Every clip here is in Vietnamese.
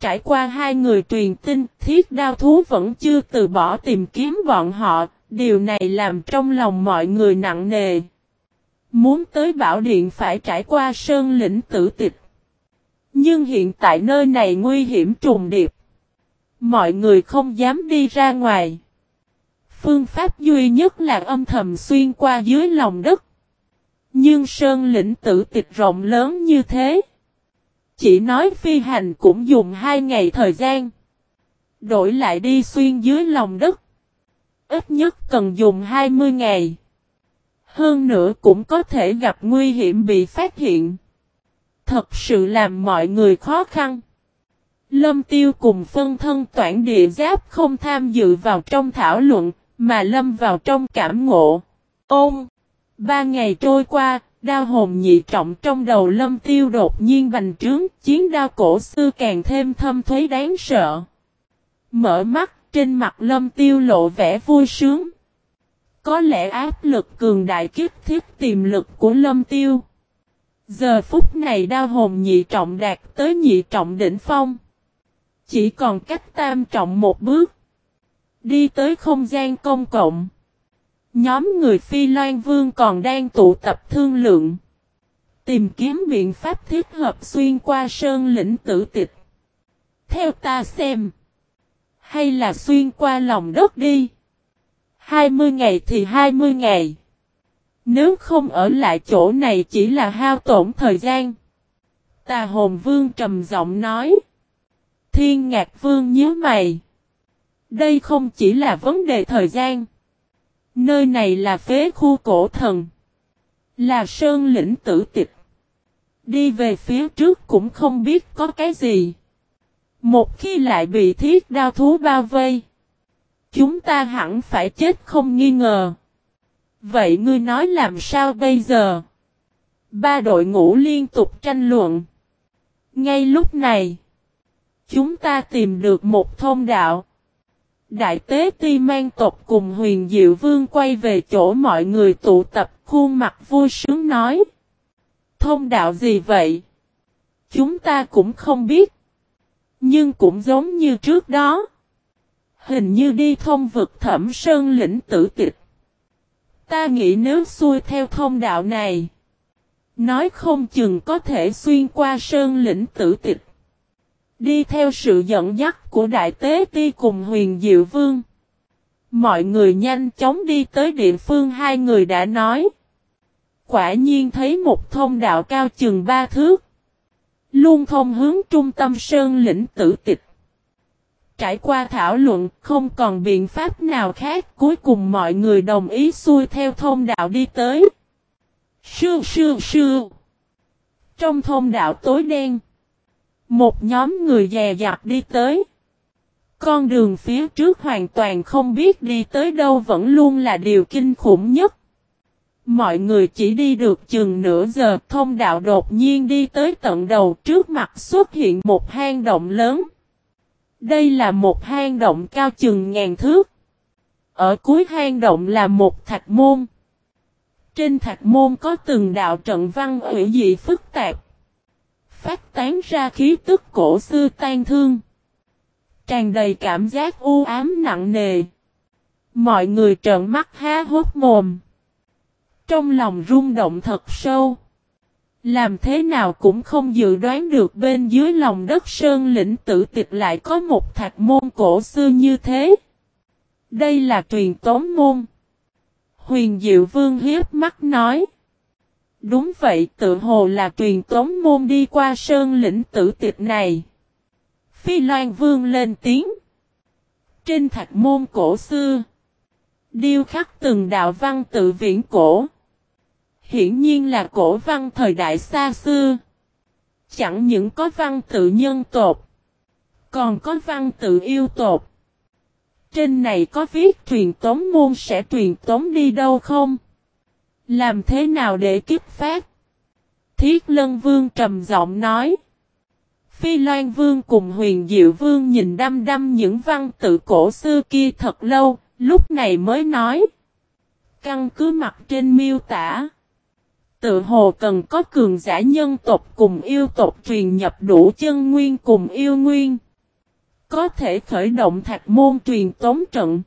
Trải qua hai người truyền tin, thiết đao thú vẫn chưa từ bỏ tìm kiếm bọn họ, điều này làm trong lòng mọi người nặng nề. Muốn tới bảo điện phải trải qua sơn lĩnh tử tịch. Nhưng hiện tại nơi này nguy hiểm trùng điệp. Mọi người không dám đi ra ngoài. Phương pháp duy nhất là âm thầm xuyên qua dưới lòng đất. Nhưng sơn lĩnh tử tịch rộng lớn như thế. Chỉ nói phi hành cũng dùng hai ngày thời gian. Đổi lại đi xuyên dưới lòng đất. Ít nhất cần dùng 20 ngày. Hơn nữa cũng có thể gặp nguy hiểm bị phát hiện. Thật sự làm mọi người khó khăn. Lâm Tiêu cùng phân thân toản địa giáp không tham dự vào trong thảo luận, mà lâm vào trong cảm ngộ. Ôm! Ba ngày trôi qua, đao hồn nhị trọng trong đầu lâm tiêu đột nhiên bành trướng, chiến đao cổ xưa càng thêm thâm thuế đáng sợ. Mở mắt, trên mặt lâm tiêu lộ vẻ vui sướng. Có lẽ áp lực cường đại kiếp thiết tiềm lực của lâm tiêu. Giờ phút này đao hồn nhị trọng đạt tới nhị trọng đỉnh phong. Chỉ còn cách tam trọng một bước. Đi tới không gian công cộng. Nhóm người Phi Loan Vương còn đang tụ tập thương lượng. Tìm kiếm biện pháp thiết hợp xuyên qua sơn lĩnh tử tịch. Theo ta xem. Hay là xuyên qua lòng đất đi. 20 ngày thì 20 ngày. Nếu không ở lại chỗ này chỉ là hao tổn thời gian. Tà hồn vương trầm giọng nói. Thiên ngạc vương nhớ mày. Đây không chỉ là vấn đề thời gian. Nơi này là phế khu cổ thần. Là sơn lĩnh tử tịch. Đi về phía trước cũng không biết có cái gì. Một khi lại bị thiết đao thú bao vây. Chúng ta hẳn phải chết không nghi ngờ. Vậy ngươi nói làm sao bây giờ? Ba đội ngũ liên tục tranh luận. Ngay lúc này, chúng ta tìm được một thông đạo. Đại tế ti mang tộc cùng huyền diệu vương quay về chỗ mọi người tụ tập, khuôn mặt vui sướng nói. Thông đạo gì vậy? Chúng ta cũng không biết. Nhưng cũng giống như trước đó. Hình như đi thông vực thẩm sơn lĩnh tử tịch. Ta nghĩ nếu xuôi theo thông đạo này. Nói không chừng có thể xuyên qua sơn lĩnh tử tịch. Đi theo sự dẫn dắt của Đại Tế Ti cùng huyền Diệu Vương. Mọi người nhanh chóng đi tới địa phương hai người đã nói. Quả nhiên thấy một thông đạo cao chừng ba thước. Luôn thông hướng trung tâm sơn lĩnh tử tịch. Trải qua thảo luận, không còn biện pháp nào khác, cuối cùng mọi người đồng ý xuôi theo thông đạo đi tới. Sưu sưu sưu. Trong thông đạo tối đen. Một nhóm người dè dặt đi tới. Con đường phía trước hoàn toàn không biết đi tới đâu vẫn luôn là điều kinh khủng nhất. Mọi người chỉ đi được chừng nửa giờ, thông đạo đột nhiên đi tới tận đầu trước mặt xuất hiện một hang động lớn. Đây là một hang động cao chừng ngàn thước. Ở cuối hang động là một thạch môn. Trên thạch môn có từng đạo trận văn hủy dị phức tạp. Phát tán ra khí tức cổ xưa tan thương. Tràn đầy cảm giác u ám nặng nề. Mọi người trợn mắt há hốt mồm. Trong lòng rung động thật sâu. Làm thế nào cũng không dự đoán được bên dưới lòng đất sơn lĩnh tử tịch lại có một thạch môn cổ xưa như thế. Đây là truyền tống môn. Huyền Diệu Vương hiếp mắt nói. Đúng vậy, tự hồ là truyền tống môn đi qua sơn lĩnh tử tịch này. Phi Loan Vương lên tiếng. Trên thạch môn cổ xưa. Điêu khắc từng đạo văn tự viễn cổ. Hiển nhiên là cổ văn thời đại xa xưa. Chẳng những có văn tự nhân tột. Còn có văn tự yêu tột. Trên này có viết truyền tống môn sẽ truyền tống đi đâu không? Làm thế nào để kích phát? Thiết Lân Vương trầm giọng nói. Phi Loan Vương cùng huyền Diệu Vương nhìn đăm đăm những văn tự cổ xưa kia thật lâu, lúc này mới nói. Căn cứ mặt trên miêu tả. Tự hồ cần có cường giả nhân tộc cùng yêu tộc truyền nhập đủ chân nguyên cùng yêu nguyên. Có thể khởi động thạch môn truyền tống trận.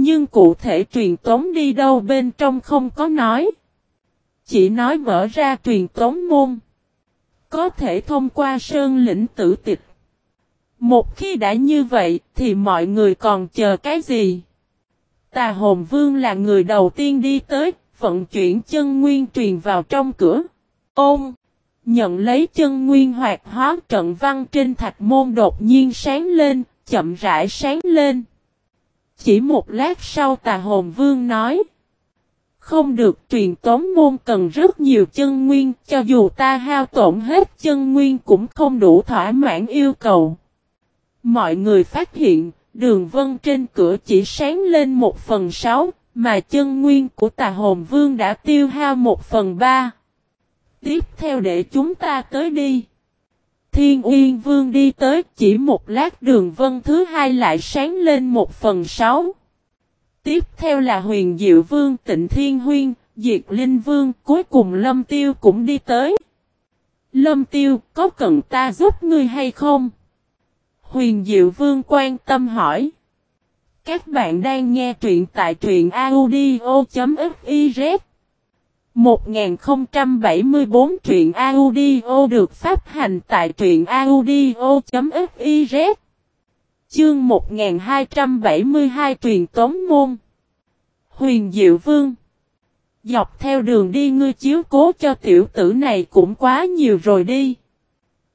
Nhưng cụ thể truyền tống đi đâu bên trong không có nói. Chỉ nói mở ra truyền tống môn. Có thể thông qua sơn lĩnh tử tịch. Một khi đã như vậy thì mọi người còn chờ cái gì? Tà hồn vương là người đầu tiên đi tới, vận chuyển chân nguyên truyền vào trong cửa. Ôm! Nhận lấy chân nguyên hoạt hóa trận văn trên thạch môn đột nhiên sáng lên, chậm rãi sáng lên. Chỉ một lát sau tà hồn vương nói. Không được truyền tống môn cần rất nhiều chân nguyên, cho dù ta hao tổn hết chân nguyên cũng không đủ thỏa mãn yêu cầu. Mọi người phát hiện, đường vân trên cửa chỉ sáng lên một phần sáu, mà chân nguyên của tà hồn vương đã tiêu hao một phần ba. Tiếp theo để chúng ta tới đi. Thiên Uyên Vương đi tới chỉ một lát đường vân thứ hai lại sáng lên một phần sáu. Tiếp theo là huyền Diệu Vương Tịnh Thiên Huyên, Diệt Linh Vương, cuối cùng Lâm Tiêu cũng đi tới. Lâm Tiêu, có cần ta giúp ngươi hay không? Huyền Diệu Vương quan tâm hỏi. Các bạn đang nghe truyện tại truyện audio.fif 1074 truyện audio được phát hành tại truyện audio.fiz Chương 1272 truyền tống môn Huyền Diệu Vương Dọc theo đường đi ngươi chiếu cố cho tiểu tử này cũng quá nhiều rồi đi.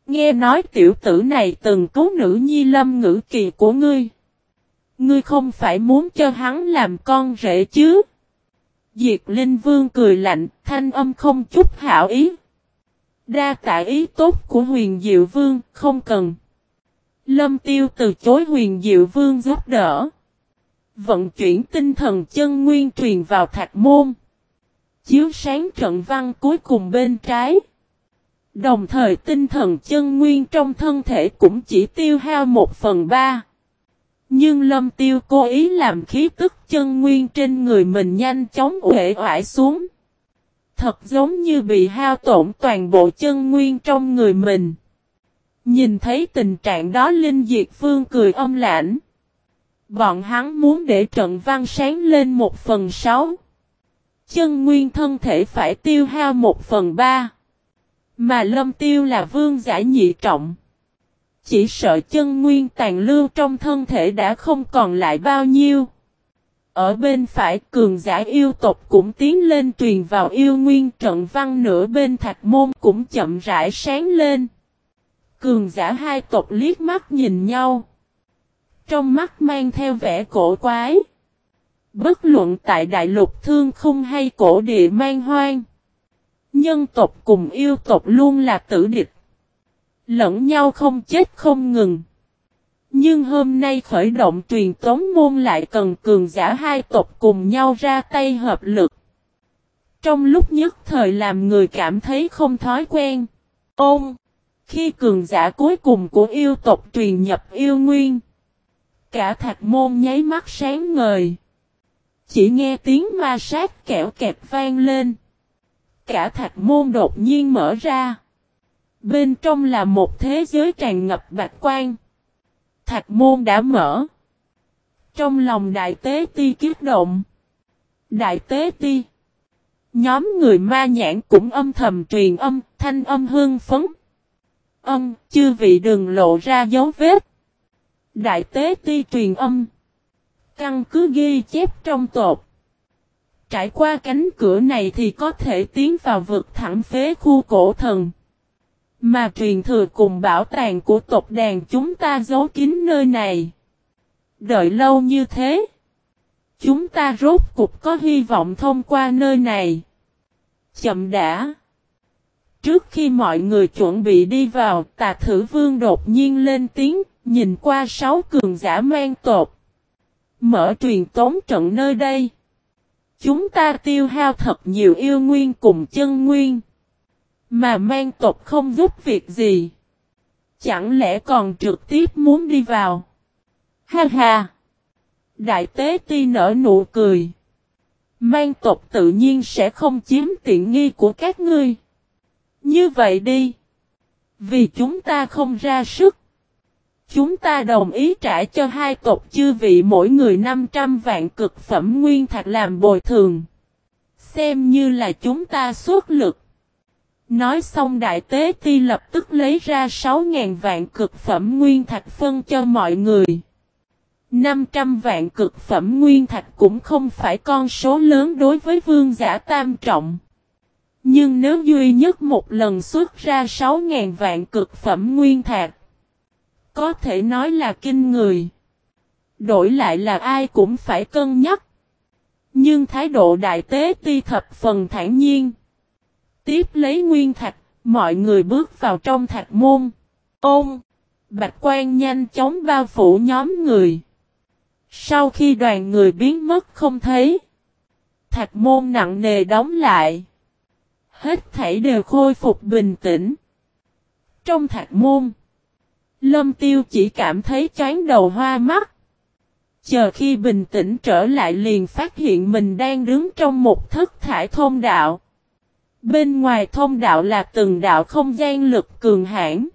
Nghe nói tiểu tử này từng cứu nữ nhi lâm ngữ kỳ của ngươi. Ngươi không phải muốn cho hắn làm con rể chứ? Diệt Linh Vương cười lạnh, thanh âm không chút hảo ý. Đa tạ ý tốt của huyền Diệu Vương, không cần. Lâm Tiêu từ chối huyền Diệu Vương giúp đỡ. Vận chuyển tinh thần chân nguyên truyền vào thạch môn. Chiếu sáng trận văn cuối cùng bên trái. Đồng thời tinh thần chân nguyên trong thân thể cũng chỉ tiêu hao một phần ba. Nhưng lâm tiêu cố ý làm khí tức chân nguyên trên người mình nhanh chóng uể oải xuống. Thật giống như bị hao tổn toàn bộ chân nguyên trong người mình. Nhìn thấy tình trạng đó Linh Diệt Phương cười âm lãnh. Bọn hắn muốn để trận văn sáng lên một phần sáu. Chân nguyên thân thể phải tiêu hao một phần ba. Mà lâm tiêu là vương giả nhị trọng. Chỉ sợ chân nguyên tàn lưu trong thân thể đã không còn lại bao nhiêu. Ở bên phải, cường giả yêu tộc cũng tiến lên truyền vào yêu nguyên trận văn nửa bên thạch môn cũng chậm rãi sáng lên. Cường giả hai tộc liếc mắt nhìn nhau. Trong mắt mang theo vẻ cổ quái. Bất luận tại đại lục thương không hay cổ địa mang hoang. Nhân tộc cùng yêu tộc luôn là tử địch. Lẫn nhau không chết không ngừng. Nhưng hôm nay khởi động truyền tống môn lại cần cường giả hai tộc cùng nhau ra tay hợp lực. Trong lúc nhất thời làm người cảm thấy không thói quen. Ôm! Khi cường giả cuối cùng của yêu tộc truyền nhập yêu nguyên. Cả thạch môn nháy mắt sáng ngời. Chỉ nghe tiếng ma sát kẹo kẹp vang lên. Cả thạch môn đột nhiên mở ra. Bên trong là một thế giới tràn ngập bạch quan. Thạch môn đã mở. Trong lòng đại tế ti kiếp động. Đại tế ti. Nhóm người ma nhãn cũng âm thầm truyền âm, thanh âm hương phấn. Âm, chư vị đừng lộ ra dấu vết. Đại tế ti truyền âm. Căn cứ ghi chép trong tột. Trải qua cánh cửa này thì có thể tiến vào vực thẳng phế khu cổ thần. Mà truyền thừa cùng bảo tàng của tộc đàn chúng ta giấu kín nơi này. Đợi lâu như thế. Chúng ta rốt cục có hy vọng thông qua nơi này. Chậm đã. Trước khi mọi người chuẩn bị đi vào, tà thử vương đột nhiên lên tiếng, nhìn qua sáu cường giả mang tột. Mở truyền tống trận nơi đây. Chúng ta tiêu hao thật nhiều yêu nguyên cùng chân nguyên. Mà mang tộc không giúp việc gì. Chẳng lẽ còn trực tiếp muốn đi vào. Ha ha. Đại tế ti nở nụ cười. Mang tộc tự nhiên sẽ không chiếm tiện nghi của các ngươi. Như vậy đi. Vì chúng ta không ra sức. Chúng ta đồng ý trả cho hai tộc chư vị mỗi người 500 vạn cực phẩm nguyên thạch làm bồi thường. Xem như là chúng ta xuất lực. Nói xong đại tế ti lập tức lấy ra 6.000 vạn cực phẩm nguyên thạch phân cho mọi người. 500 vạn cực phẩm nguyên thạch cũng không phải con số lớn đối với vương giả tam trọng. Nhưng nếu duy nhất một lần xuất ra 6.000 vạn cực phẩm nguyên thạch, có thể nói là kinh người. Đổi lại là ai cũng phải cân nhắc. Nhưng thái độ đại tế ti thập phần thản nhiên. Tiếp lấy nguyên thạch, mọi người bước vào trong thạch môn. Ôm! Bạch quan nhanh chóng bao phủ nhóm người. Sau khi đoàn người biến mất không thấy, thạch môn nặng nề đóng lại. Hết thảy đều khôi phục bình tĩnh. Trong thạch môn, Lâm Tiêu chỉ cảm thấy chán đầu hoa mắt. Chờ khi bình tĩnh trở lại liền phát hiện mình đang đứng trong một thất thải thông đạo. Bên ngoài thông đạo là từng đạo không gian lực cường hãn.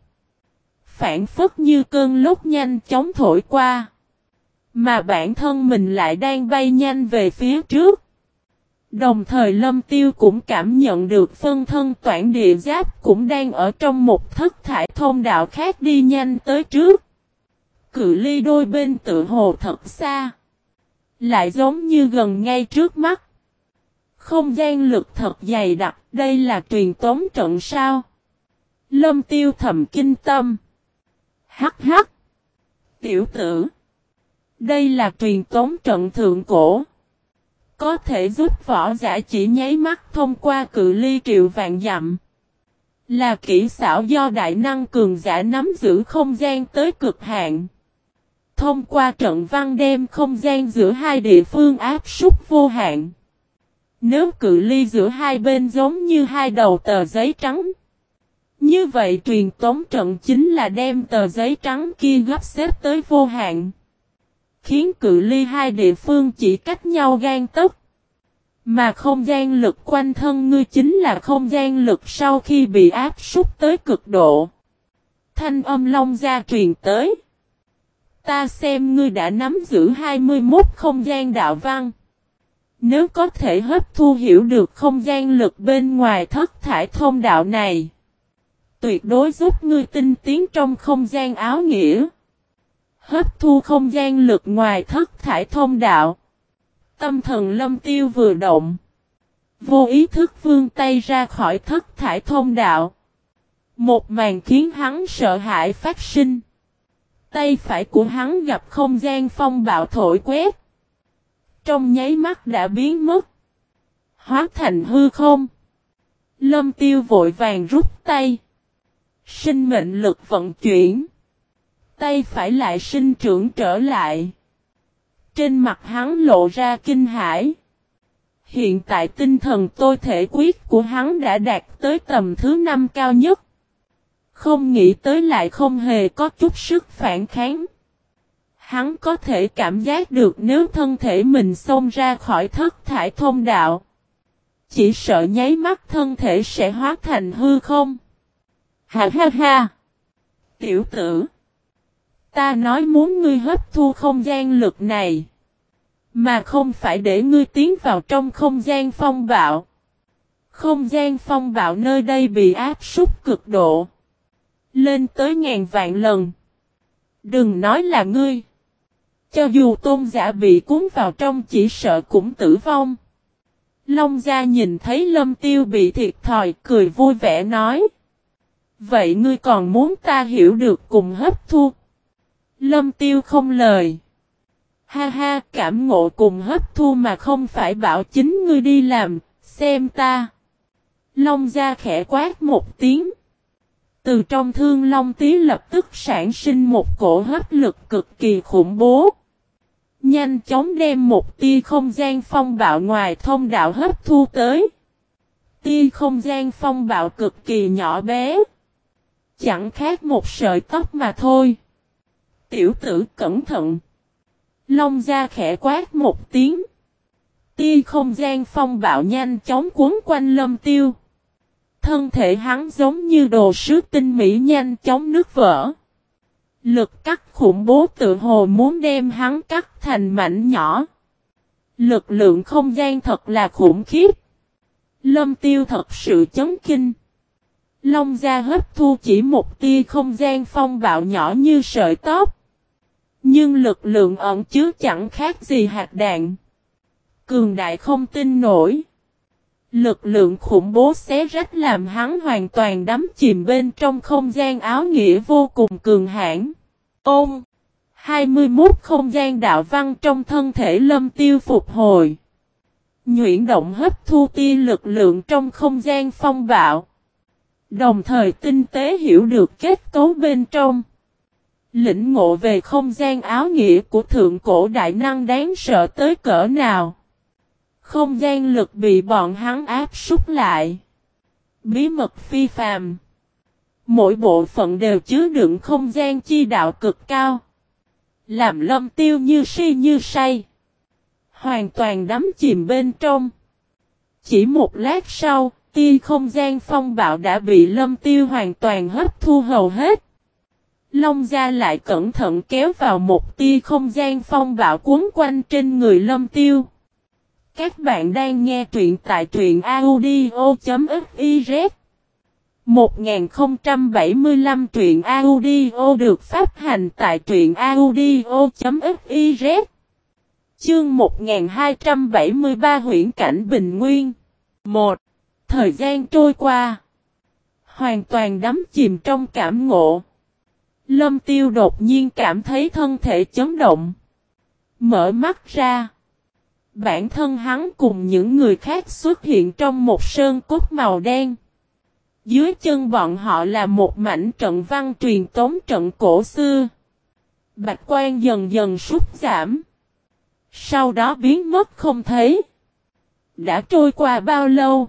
Phản phất như cơn lốc nhanh chóng thổi qua. Mà bản thân mình lại đang bay nhanh về phía trước. Đồng thời lâm tiêu cũng cảm nhận được phân thân toản địa giáp cũng đang ở trong một thất thải thông đạo khác đi nhanh tới trước. Cự ly đôi bên tự hồ thật xa. Lại giống như gần ngay trước mắt. Không gian lực thật dày đặc, đây là truyền tống trận sao? Lâm tiêu thầm kinh tâm. Hắc hắc. Tiểu tử. Đây là truyền tống trận thượng cổ. Có thể giúp võ giả chỉ nháy mắt thông qua cự ly triệu vạn dặm. Là kỹ xảo do đại năng cường giả nắm giữ không gian tới cực hạn. Thông qua trận văn đem không gian giữa hai địa phương áp súc vô hạn. Nếu cự ly giữa hai bên giống như hai đầu tờ giấy trắng. Như vậy truyền tống trận chính là đem tờ giấy trắng kia gấp xếp tới vô hạn. Khiến cự ly hai địa phương chỉ cách nhau gan tốc. Mà không gian lực quanh thân ngươi chính là không gian lực sau khi bị áp súc tới cực độ. Thanh âm long ra truyền tới. Ta xem ngươi đã nắm giữ 21 không gian đạo văn. Nếu có thể hấp thu hiểu được không gian lực bên ngoài thất thải thông đạo này. Tuyệt đối giúp ngươi tinh tiến trong không gian áo nghĩa. Hấp thu không gian lực ngoài thất thải thông đạo. Tâm thần lâm tiêu vừa động. Vô ý thức vương tay ra khỏi thất thải thông đạo. Một màn khiến hắn sợ hãi phát sinh. Tay phải của hắn gặp không gian phong bạo thổi quét. Trong nháy mắt đã biến mất. Hóa thành hư không. Lâm tiêu vội vàng rút tay. Sinh mệnh lực vận chuyển. Tay phải lại sinh trưởng trở lại. Trên mặt hắn lộ ra kinh hãi. Hiện tại tinh thần tôi thể quyết của hắn đã đạt tới tầm thứ năm cao nhất. Không nghĩ tới lại không hề có chút sức phản kháng. Hắn có thể cảm giác được nếu thân thể mình xông ra khỏi thất thải thông đạo. Chỉ sợ nháy mắt thân thể sẽ hóa thành hư không. Ha ha ha! Tiểu tử! Ta nói muốn ngươi hấp thu không gian lực này. Mà không phải để ngươi tiến vào trong không gian phong bạo. Không gian phong bạo nơi đây bị áp súc cực độ. Lên tới ngàn vạn lần. Đừng nói là ngươi. Cho dù tôn giả bị cuốn vào trong chỉ sợ cũng tử vong. Long gia nhìn thấy lâm tiêu bị thiệt thòi cười vui vẻ nói. Vậy ngươi còn muốn ta hiểu được cùng hấp thu. Lâm tiêu không lời. Ha ha cảm ngộ cùng hấp thu mà không phải bảo chính ngươi đi làm, xem ta. Long gia khẽ quát một tiếng. Từ trong thương long tí lập tức sản sinh một cổ hấp lực cực kỳ khủng bố. Nhanh chóng đem một tia không gian phong bạo ngoài thông đạo hấp thu tới. Tia không gian phong bạo cực kỳ nhỏ bé. Chẳng khác một sợi tóc mà thôi. Tiểu tử cẩn thận. Long ra khẽ quát một tiếng. Tia không gian phong bạo nhanh chóng cuốn quanh lâm tiêu. Thân thể hắn giống như đồ sứ tinh mỹ nhanh chóng nước vỡ. Lực cắt khủng bố tự hồ muốn đem hắn cắt thành mảnh nhỏ. Lực lượng không gian thật là khủng khiếp. Lâm tiêu thật sự chấn kinh. Long gia hấp thu chỉ một tia không gian phong bạo nhỏ như sợi tóc. Nhưng lực lượng ẩn chứa chẳng khác gì hạt đạn. Cường đại không tin nổi. Lực lượng khủng bố xé rách làm hắn hoàn toàn đắm chìm bên trong không gian áo nghĩa vô cùng cường hãn. Ôm! 21 không gian đạo văn trong thân thể lâm tiêu phục hồi. Nhuyễn động hấp thu tia lực lượng trong không gian phong bạo. Đồng thời tinh tế hiểu được kết cấu bên trong. Lĩnh ngộ về không gian áo nghĩa của thượng cổ đại năng đáng sợ tới cỡ nào. Không gian lực bị bọn hắn áp súc lại. Bí mật phi phàm. Mỗi bộ phận đều chứa đựng không gian chi đạo cực cao. Làm lâm tiêu như si như say. Hoàn toàn đắm chìm bên trong. Chỉ một lát sau, tia không gian phong bạo đã bị lâm tiêu hoàn toàn hấp thu hầu hết. Long gia lại cẩn thận kéo vào một tia không gian phong bạo cuốn quanh trên người lâm tiêu. Các bạn đang nghe truyện tại truyện audio.fiz 1075 truyện audio được phát hành tại truyện audio.fiz Chương 1273 huyện cảnh Bình Nguyên. 1. Thời gian trôi qua. Hoàn toàn đắm chìm trong cảm ngộ. Lâm tiêu đột nhiên cảm thấy thân thể chấn động. Mở mắt ra. Bản thân hắn cùng những người khác xuất hiện trong một sơn cốt màu đen dưới chân bọn họ là một mảnh trận văn truyền tống trận cổ xưa. Bạch quan dần dần sút giảm. Sau đó biến mất không thấy. Đã trôi qua bao lâu?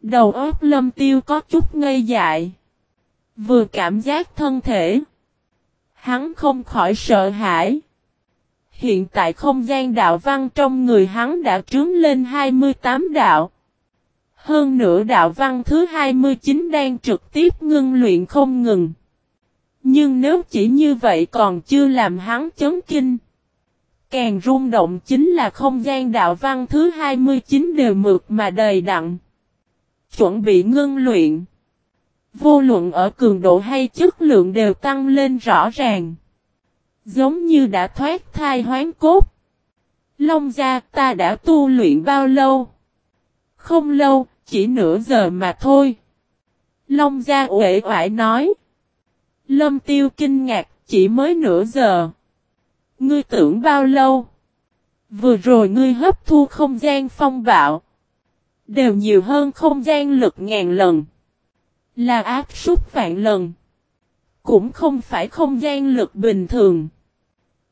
Đầu óc lâm tiêu có chút ngây dại. Vừa cảm giác thân thể. Hắn không khỏi sợ hãi. Hiện tại không gian đạo văn trong người hắn đã trướng lên 28 đạo. Hơn nữa đạo văn thứ 29 đang trực tiếp ngưng luyện không ngừng. Nhưng nếu chỉ như vậy còn chưa làm hắn chấn kinh. Càng rung động chính là không gian đạo văn thứ 29 đều mượt mà đầy đặn. Chuẩn bị ngưng luyện. Vô luận ở cường độ hay chất lượng đều tăng lên rõ ràng. Giống như đã thoát thai hoán cốt. Long gia ta đã tu luyện bao lâu? Không lâu, chỉ nửa giờ mà thôi. Long gia uể oải nói. Lâm tiêu kinh ngạc, chỉ mới nửa giờ. Ngươi tưởng bao lâu? Vừa rồi ngươi hấp thu không gian phong bạo. Đều nhiều hơn không gian lực ngàn lần. Là áp súc vạn lần. Cũng không phải không gian lực bình thường.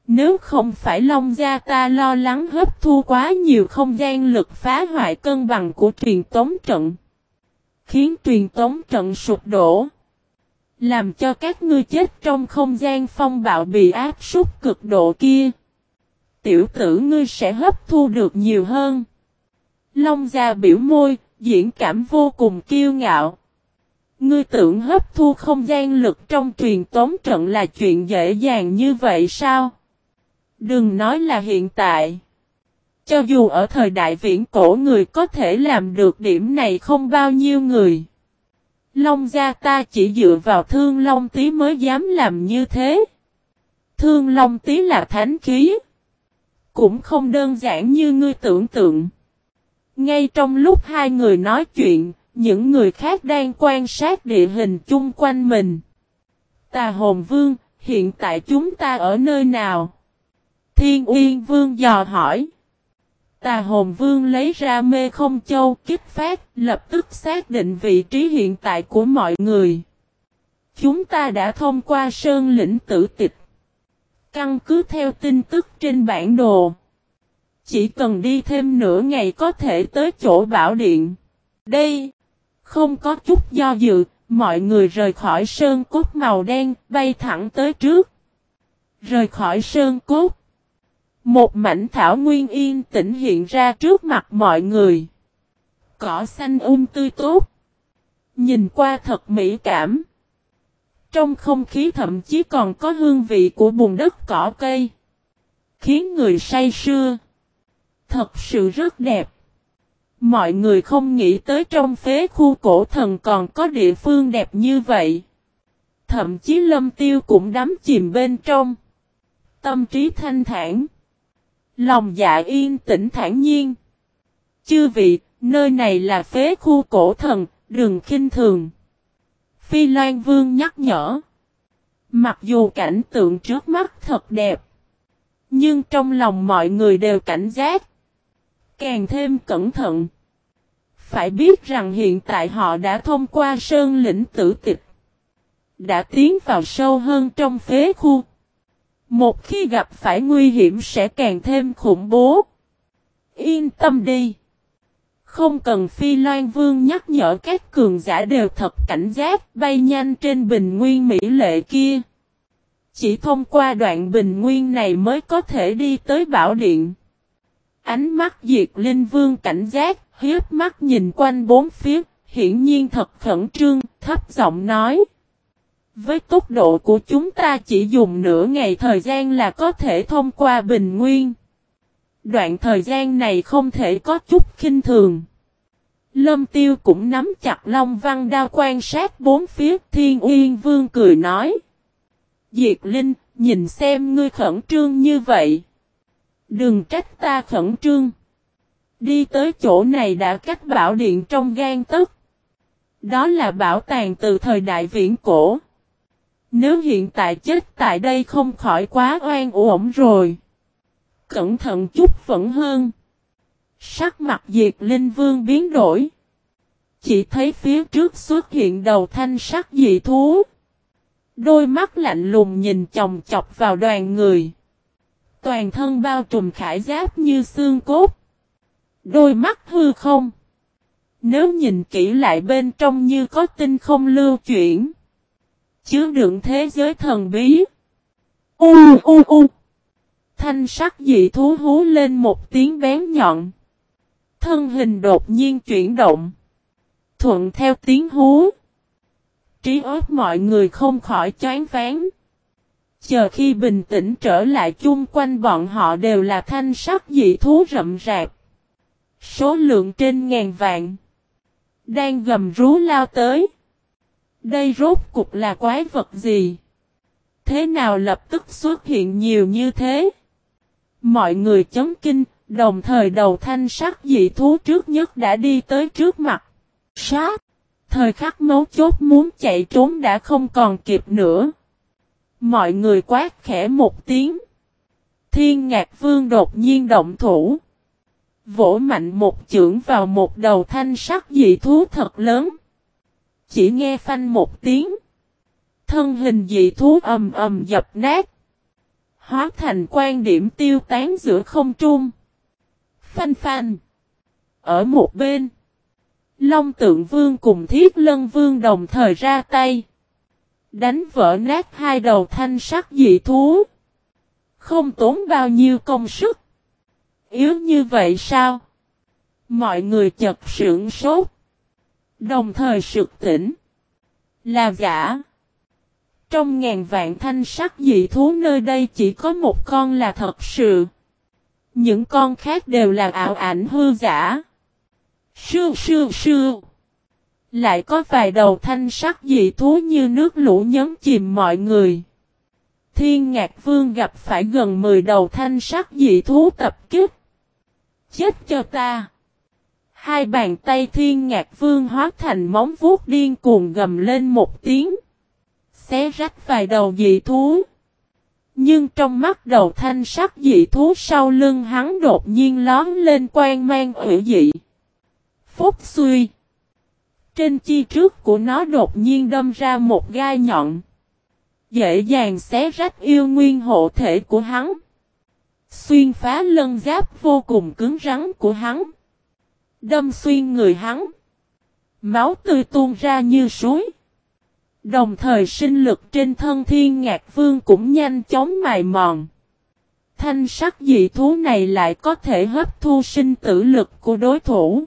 Nếu không phải Long Gia ta lo lắng hấp thu quá nhiều không gian lực phá hoại cân bằng của truyền tống trận. Khiến truyền tống trận sụp đổ. Làm cho các ngươi chết trong không gian phong bạo bị áp súc cực độ kia. Tiểu tử ngươi sẽ hấp thu được nhiều hơn. Long Gia biểu môi, diễn cảm vô cùng kiêu ngạo. Ngươi tưởng hấp thu không gian lực trong truyền tống trận là chuyện dễ dàng như vậy sao? Đừng nói là hiện tại. Cho dù ở thời đại viễn cổ người có thể làm được điểm này không bao nhiêu người. Long gia ta chỉ dựa vào thương long tí mới dám làm như thế. Thương long tí là thánh khí. Cũng không đơn giản như ngươi tưởng tượng. Ngay trong lúc hai người nói chuyện, những người khác đang quan sát địa hình chung quanh mình. Tà hồn vương, hiện tại chúng ta ở nơi nào? Thiên Uyên Vương dò hỏi. Tà hồn vương lấy ra mê không châu kích phát, lập tức xác định vị trí hiện tại của mọi người. Chúng ta đã thông qua sơn lĩnh tử tịch. Căn cứ theo tin tức trên bản đồ. Chỉ cần đi thêm nửa ngày có thể tới chỗ bảo điện. Đây, không có chút do dự, mọi người rời khỏi sơn cốt màu đen, bay thẳng tới trước. Rời khỏi sơn cốt. Một mảnh thảo nguyên yên tĩnh hiện ra trước mặt mọi người. Cỏ xanh um tươi tốt. Nhìn qua thật mỹ cảm. Trong không khí thậm chí còn có hương vị của bùn đất cỏ cây. Khiến người say sưa. Thật sự rất đẹp. Mọi người không nghĩ tới trong phế khu cổ thần còn có địa phương đẹp như vậy. Thậm chí lâm tiêu cũng đắm chìm bên trong. Tâm trí thanh thản. Lòng dạ yên tĩnh thản nhiên. Chư vị, nơi này là phế khu cổ thần, đừng khinh thường. Phi Loan Vương nhắc nhở. Mặc dù cảnh tượng trước mắt thật đẹp. Nhưng trong lòng mọi người đều cảnh giác. Càng thêm cẩn thận. Phải biết rằng hiện tại họ đã thông qua sơn lĩnh tử tịch. Đã tiến vào sâu hơn trong phế khu. Một khi gặp phải nguy hiểm sẽ càng thêm khủng bố. Yên tâm đi. Không cần Phi Loan Vương nhắc nhở các cường giả đều thật cảnh giác bay nhanh trên bình nguyên mỹ lệ kia. Chỉ thông qua đoạn bình nguyên này mới có thể đi tới bảo điện. Ánh mắt Diệt Linh Vương cảnh giác, hiếp mắt nhìn quanh bốn phía, hiển nhiên thật khẩn trương, thấp giọng nói. Với tốc độ của chúng ta chỉ dùng nửa ngày thời gian là có thể thông qua bình nguyên. Đoạn thời gian này không thể có chút khinh thường. Lâm tiêu cũng nắm chặt long văn đao quan sát bốn phía thiên uyên vương cười nói. Diệt Linh, nhìn xem ngươi khẩn trương như vậy. Đừng trách ta khẩn trương. Đi tới chỗ này đã cách bảo điện trong gan tức. Đó là bảo tàng từ thời đại viễn cổ. Nếu hiện tại chết tại đây không khỏi quá oan uổng rồi. Cẩn thận chút vẫn hơn. Sắc mặt diệt linh vương biến đổi. Chỉ thấy phía trước xuất hiện đầu thanh sắc dị thú. Đôi mắt lạnh lùng nhìn chồng chọc vào đoàn người. Toàn thân bao trùm khải giáp như xương cốt. Đôi mắt hư không. Nếu nhìn kỹ lại bên trong như có tinh không lưu chuyển. Chứa đựng thế giới thần bí. U u u. Thanh sắc dị thú hú lên một tiếng bén nhọn. Thân hình đột nhiên chuyển động. Thuận theo tiếng hú. Trí óc mọi người không khỏi choáng váng. Chờ khi bình tĩnh trở lại chung quanh bọn họ đều là thanh sắc dị thú rậm rạp. Số lượng trên ngàn vạn. Đang gầm rú lao tới. Đây rốt cục là quái vật gì? Thế nào lập tức xuất hiện nhiều như thế? Mọi người chấn kinh, đồng thời đầu thanh sắc dị thú trước nhất đã đi tới trước mặt. Sát! Thời khắc mấu chốt muốn chạy trốn đã không còn kịp nữa. Mọi người quát khẽ một tiếng. Thiên ngạc vương đột nhiên động thủ. Vỗ mạnh một chưởng vào một đầu thanh sắc dị thú thật lớn. Chỉ nghe phanh một tiếng. Thân hình dị thú ầm ầm dập nát. Hóa thành quan điểm tiêu tán giữa không trung. Phanh phanh. Ở một bên. Long tượng vương cùng thiết lân vương đồng thời ra tay. Đánh vỡ nát hai đầu thanh sắc dị thú. Không tốn bao nhiêu công sức. Yếu như vậy sao? Mọi người chật sưởng sốt. Đồng thời sực tỉnh. Là giả. Trong ngàn vạn thanh sắc dị thú nơi đây chỉ có một con là thật sự. Những con khác đều là ảo ảnh hư giả. Sư sư sư. Lại có vài đầu thanh sắc dị thú như nước lũ nhấn chìm mọi người. Thiên Ngạc Vương gặp phải gần 10 đầu thanh sắc dị thú tập kích. Chết cho ta! Hai bàn tay Thiên Ngạc Vương hóa thành móng vuốt điên cuồng gầm lên một tiếng. Xé rách vài đầu dị thú. Nhưng trong mắt đầu thanh sắc dị thú sau lưng hắn đột nhiên lón lên quan mang ủy dị. Phúc suy. Trên chi trước của nó đột nhiên đâm ra một gai nhọn. Dễ dàng xé rách yêu nguyên hộ thể của hắn. Xuyên phá lân giáp vô cùng cứng rắn của hắn. Đâm xuyên người hắn. Máu tươi tuôn ra như suối. Đồng thời sinh lực trên thân thiên ngạc vương cũng nhanh chóng mài mòn. Thanh sắc dị thú này lại có thể hấp thu sinh tử lực của đối thủ.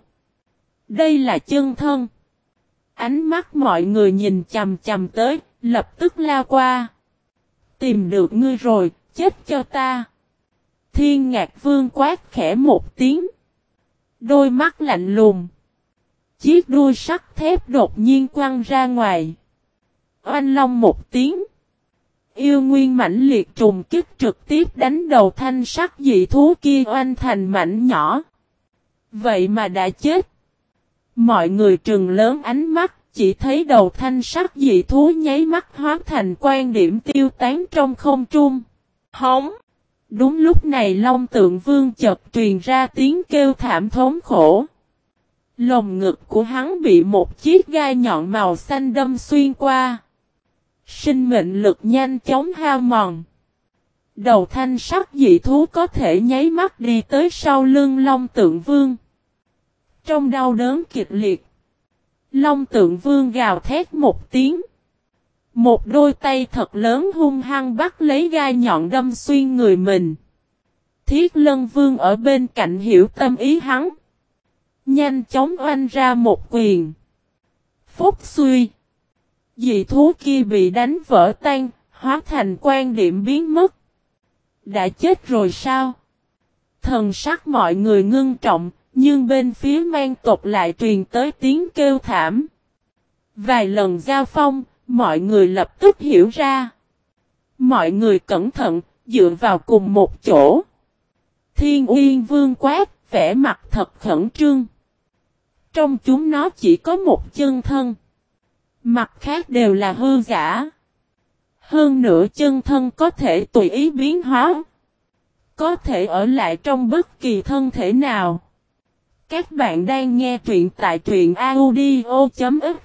Đây là chân thân. Ánh mắt mọi người nhìn chầm chầm tới, Lập tức lao qua. Tìm được ngươi rồi, chết cho ta. Thiên ngạc vương quát khẽ một tiếng. Đôi mắt lạnh lùng. Chiếc đuôi sắt thép đột nhiên quăng ra ngoài. Oanh long một tiếng. Yêu nguyên mãnh liệt trùng kích trực tiếp đánh đầu thanh sắc dị thú kia oanh thành mảnh nhỏ. Vậy mà đã chết. Mọi người trừng lớn ánh mắt, chỉ thấy đầu thanh sắc dị thú nháy mắt hóa thành quan điểm tiêu tán trong không trung. Hống! Đúng lúc này Long Tượng Vương chợt truyền ra tiếng kêu thảm thống khổ. Lồng ngực của hắn bị một chiếc gai nhọn màu xanh đâm xuyên qua. Sinh mệnh lực nhanh chóng hao mòn. Đầu thanh sắc dị thú có thể nháy mắt đi tới sau lưng Long Tượng Vương. Trong đau đớn kịch liệt. Long Tượng Vương gào thét một tiếng. Một đôi tay thật lớn hung hăng bắt lấy gai nhọn đâm xuyên người mình. Thiết Lân Vương ở bên cạnh hiểu tâm ý hắn. Nhanh chóng oanh ra một quyền. Phúc suy. Dị thú kia bị đánh vỡ tan, hóa thành quan điểm biến mất. Đã chết rồi sao? Thần sắc mọi người ngưng trọng, nhưng bên phía mang tộc lại truyền tới tiếng kêu thảm. Vài lần giao phong, mọi người lập tức hiểu ra. Mọi người cẩn thận, dựa vào cùng một chỗ. Thiên Uyên Vương quát, vẻ mặt thật khẩn trương. Trong chúng nó chỉ có một chân thân. Mặt khác đều là hư giả. Hơn nữa chân thân có thể tùy ý biến hóa. Có thể ở lại trong bất kỳ thân thể nào. Các bạn đang nghe truyện tại truyện audio.fif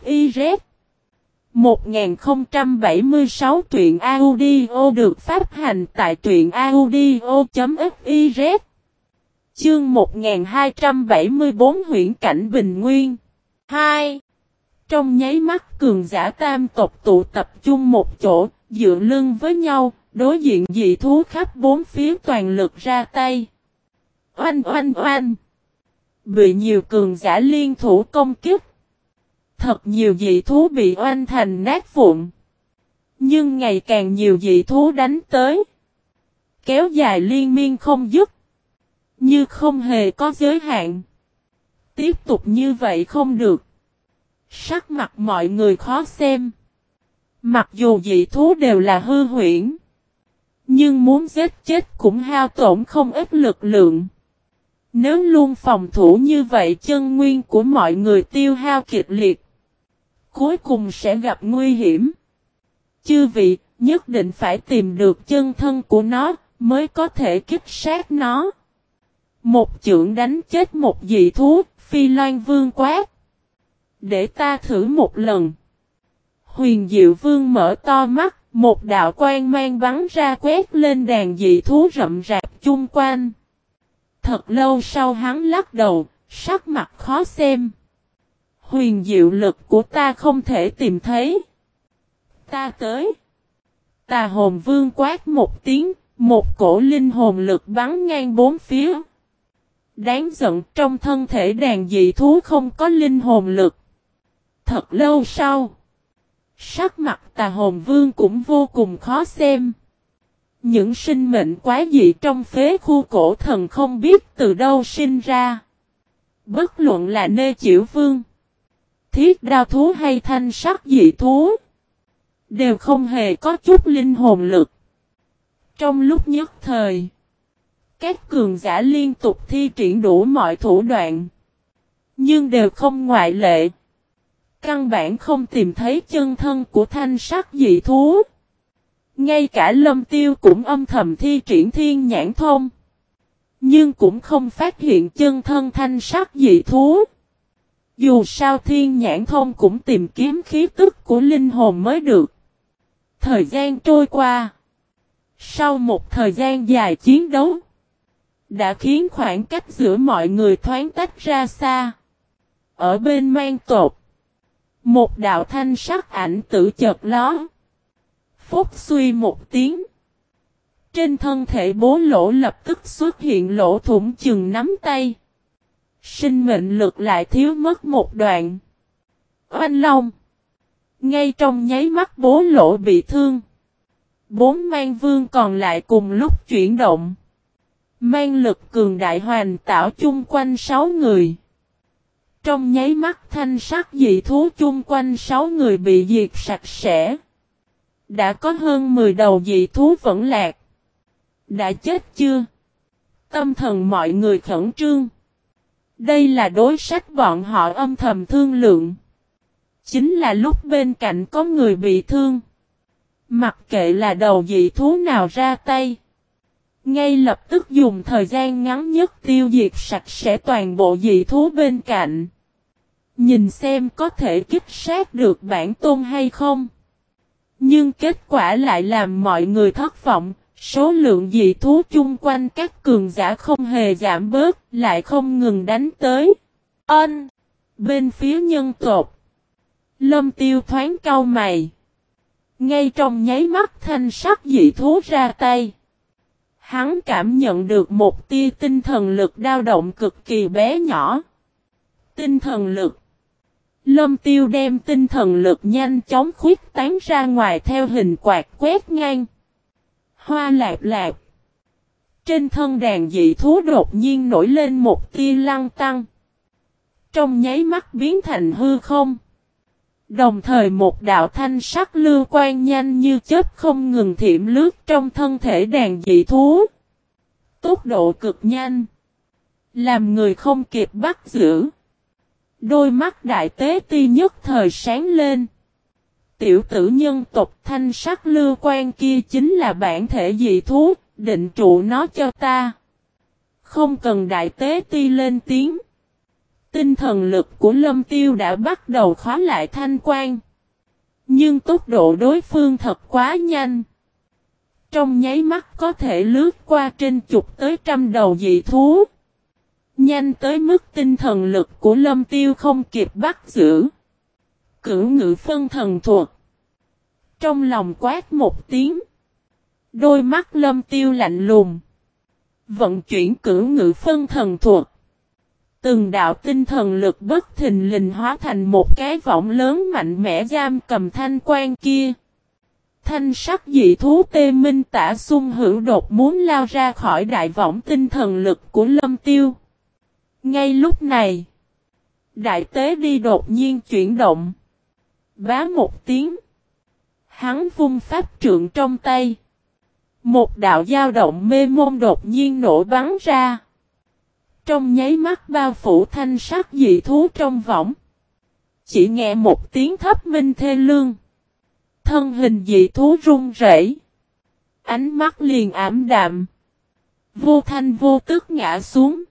1076 truyện audio được phát hành tại truyện audio.fiz Chương 1274 huyện cảnh Bình Nguyên 2. Trong nháy mắt cường giả tam tộc tụ tập chung một chỗ, dựa lưng với nhau, đối diện dị thú khắp bốn phía toàn lực ra tay. Oanh oanh oanh! Bị nhiều cường giả liên thủ công kích. Thật nhiều dị thú bị oanh thành nát vụn. Nhưng ngày càng nhiều dị thú đánh tới. Kéo dài liên miên không dứt. Như không hề có giới hạn. Tiếp tục như vậy không được. Sắc mặt mọi người khó xem. Mặc dù dị thú đều là hư huyễn. Nhưng muốn giết chết cũng hao tổn không ít lực lượng. Nếu luôn phòng thủ như vậy, chân nguyên của mọi người tiêu hao kịch liệt. Cuối cùng sẽ gặp nguy hiểm. Chư vị, nhất định phải tìm được chân thân của nó, mới có thể kích sát nó. Một chưởng đánh chết một dị thú, phi loan vương quát. Để ta thử một lần. Huyền Diệu Vương mở to mắt, một đạo quan mang bắn ra quét lên đàn dị thú rậm rạp chung quanh. Thật lâu sau hắn lắc đầu, sắc mặt khó xem. Huyền diệu lực của ta không thể tìm thấy. Ta tới. Tà hồn vương quát một tiếng, một cổ linh hồn lực bắn ngang bốn phía. Đáng giận trong thân thể đàn dị thú không có linh hồn lực. Thật lâu sau. Sắc mặt tà hồn vương cũng vô cùng khó xem. Những sinh mệnh quá dị trong phế khu cổ thần không biết từ đâu sinh ra. Bất luận là nê chịu vương, thiết đao thú hay thanh sắc dị thú, đều không hề có chút linh hồn lực. Trong lúc nhất thời, các cường giả liên tục thi triển đủ mọi thủ đoạn, nhưng đều không ngoại lệ. Căn bản không tìm thấy chân thân của thanh sắc dị thú. Ngay cả lâm tiêu cũng âm thầm thi triển thiên nhãn thông. Nhưng cũng không phát hiện chân thân thanh sắc dị thú. Dù sao thiên nhãn thông cũng tìm kiếm khí tức của linh hồn mới được. Thời gian trôi qua. Sau một thời gian dài chiến đấu. Đã khiến khoảng cách giữa mọi người thoáng tách ra xa. Ở bên mang tột. Một đạo thanh sắc ảnh tự chợt ló. Phúc suy một tiếng. Trên thân thể bố lỗ lập tức xuất hiện lỗ thủng chừng nắm tay. Sinh mệnh lực lại thiếu mất một đoạn. Oanh Long. Ngay trong nháy mắt bố lộ bị thương. Bốn mang vương còn lại cùng lúc chuyển động. Mang lực cường đại hoàn tạo chung quanh sáu người. Trong nháy mắt thanh sắc dị thú chung quanh sáu người bị diệt sạch sẽ. Đã có hơn 10 đầu dị thú vẫn lạc. Đã chết chưa? Tâm thần mọi người khẩn trương. Đây là đối sách bọn họ âm thầm thương lượng. Chính là lúc bên cạnh có người bị thương. Mặc kệ là đầu dị thú nào ra tay. Ngay lập tức dùng thời gian ngắn nhất tiêu diệt sạch sẽ toàn bộ dị thú bên cạnh. Nhìn xem có thể kích sát được bản tôn hay không. Nhưng kết quả lại làm mọi người thất vọng. Số lượng dị thú chung quanh các cường giả không hề giảm bớt, lại không ngừng đánh tới. Ân! Bên phía nhân tộc. Lâm tiêu thoáng cau mày. Ngay trong nháy mắt thanh sắc dị thú ra tay. Hắn cảm nhận được một tia tinh thần lực dao động cực kỳ bé nhỏ. Tinh thần lực. Lâm tiêu đem tinh thần lực nhanh chóng khuyết tán ra ngoài theo hình quạt quét ngang. Hoa lạc lạc. Trên thân đàn dị thú đột nhiên nổi lên một tia lăng tăng. Trong nháy mắt biến thành hư không. Đồng thời một đạo thanh sắc lưu quan nhanh như chết không ngừng thiểm lướt trong thân thể đàn dị thú. Tốc độ cực nhanh. Làm người không kịp bắt giữ. Đôi mắt đại tế ti nhất thời sáng lên. Tiểu tử nhân tộc thanh sắc lưu quan kia chính là bản thể dị thú, định trụ nó cho ta. Không cần đại tế ti lên tiếng. Tinh thần lực của lâm tiêu đã bắt đầu khóa lại thanh quan. Nhưng tốc độ đối phương thật quá nhanh. Trong nháy mắt có thể lướt qua trên chục tới trăm đầu dị thú. Nhanh tới mức tinh thần lực của lâm tiêu không kịp bắt giữ. Cửu ngự phân thần thuộc. Trong lòng quát một tiếng. Đôi mắt lâm tiêu lạnh lùng. Vận chuyển cửu ngự phân thần thuộc. Từng đạo tinh thần lực bất thình lình hóa thành một cái võng lớn mạnh mẽ giam cầm thanh quan kia. Thanh sắc dị thú tê minh tả xung hữu đột muốn lao ra khỏi đại võng tinh thần lực của lâm tiêu. Ngay lúc này, đại tế đi đột nhiên chuyển động. Bá một tiếng. Hắn vung pháp trượng trong tay. Một đạo dao động mê môn đột nhiên nổ bắn ra. Trong nháy mắt bao phủ thanh sắc dị thú trong võng. Chỉ nghe một tiếng thấp minh thê lương. Thân hình dị thú run rẩy, Ánh mắt liền ảm đạm. Vô thanh vô tức ngã xuống.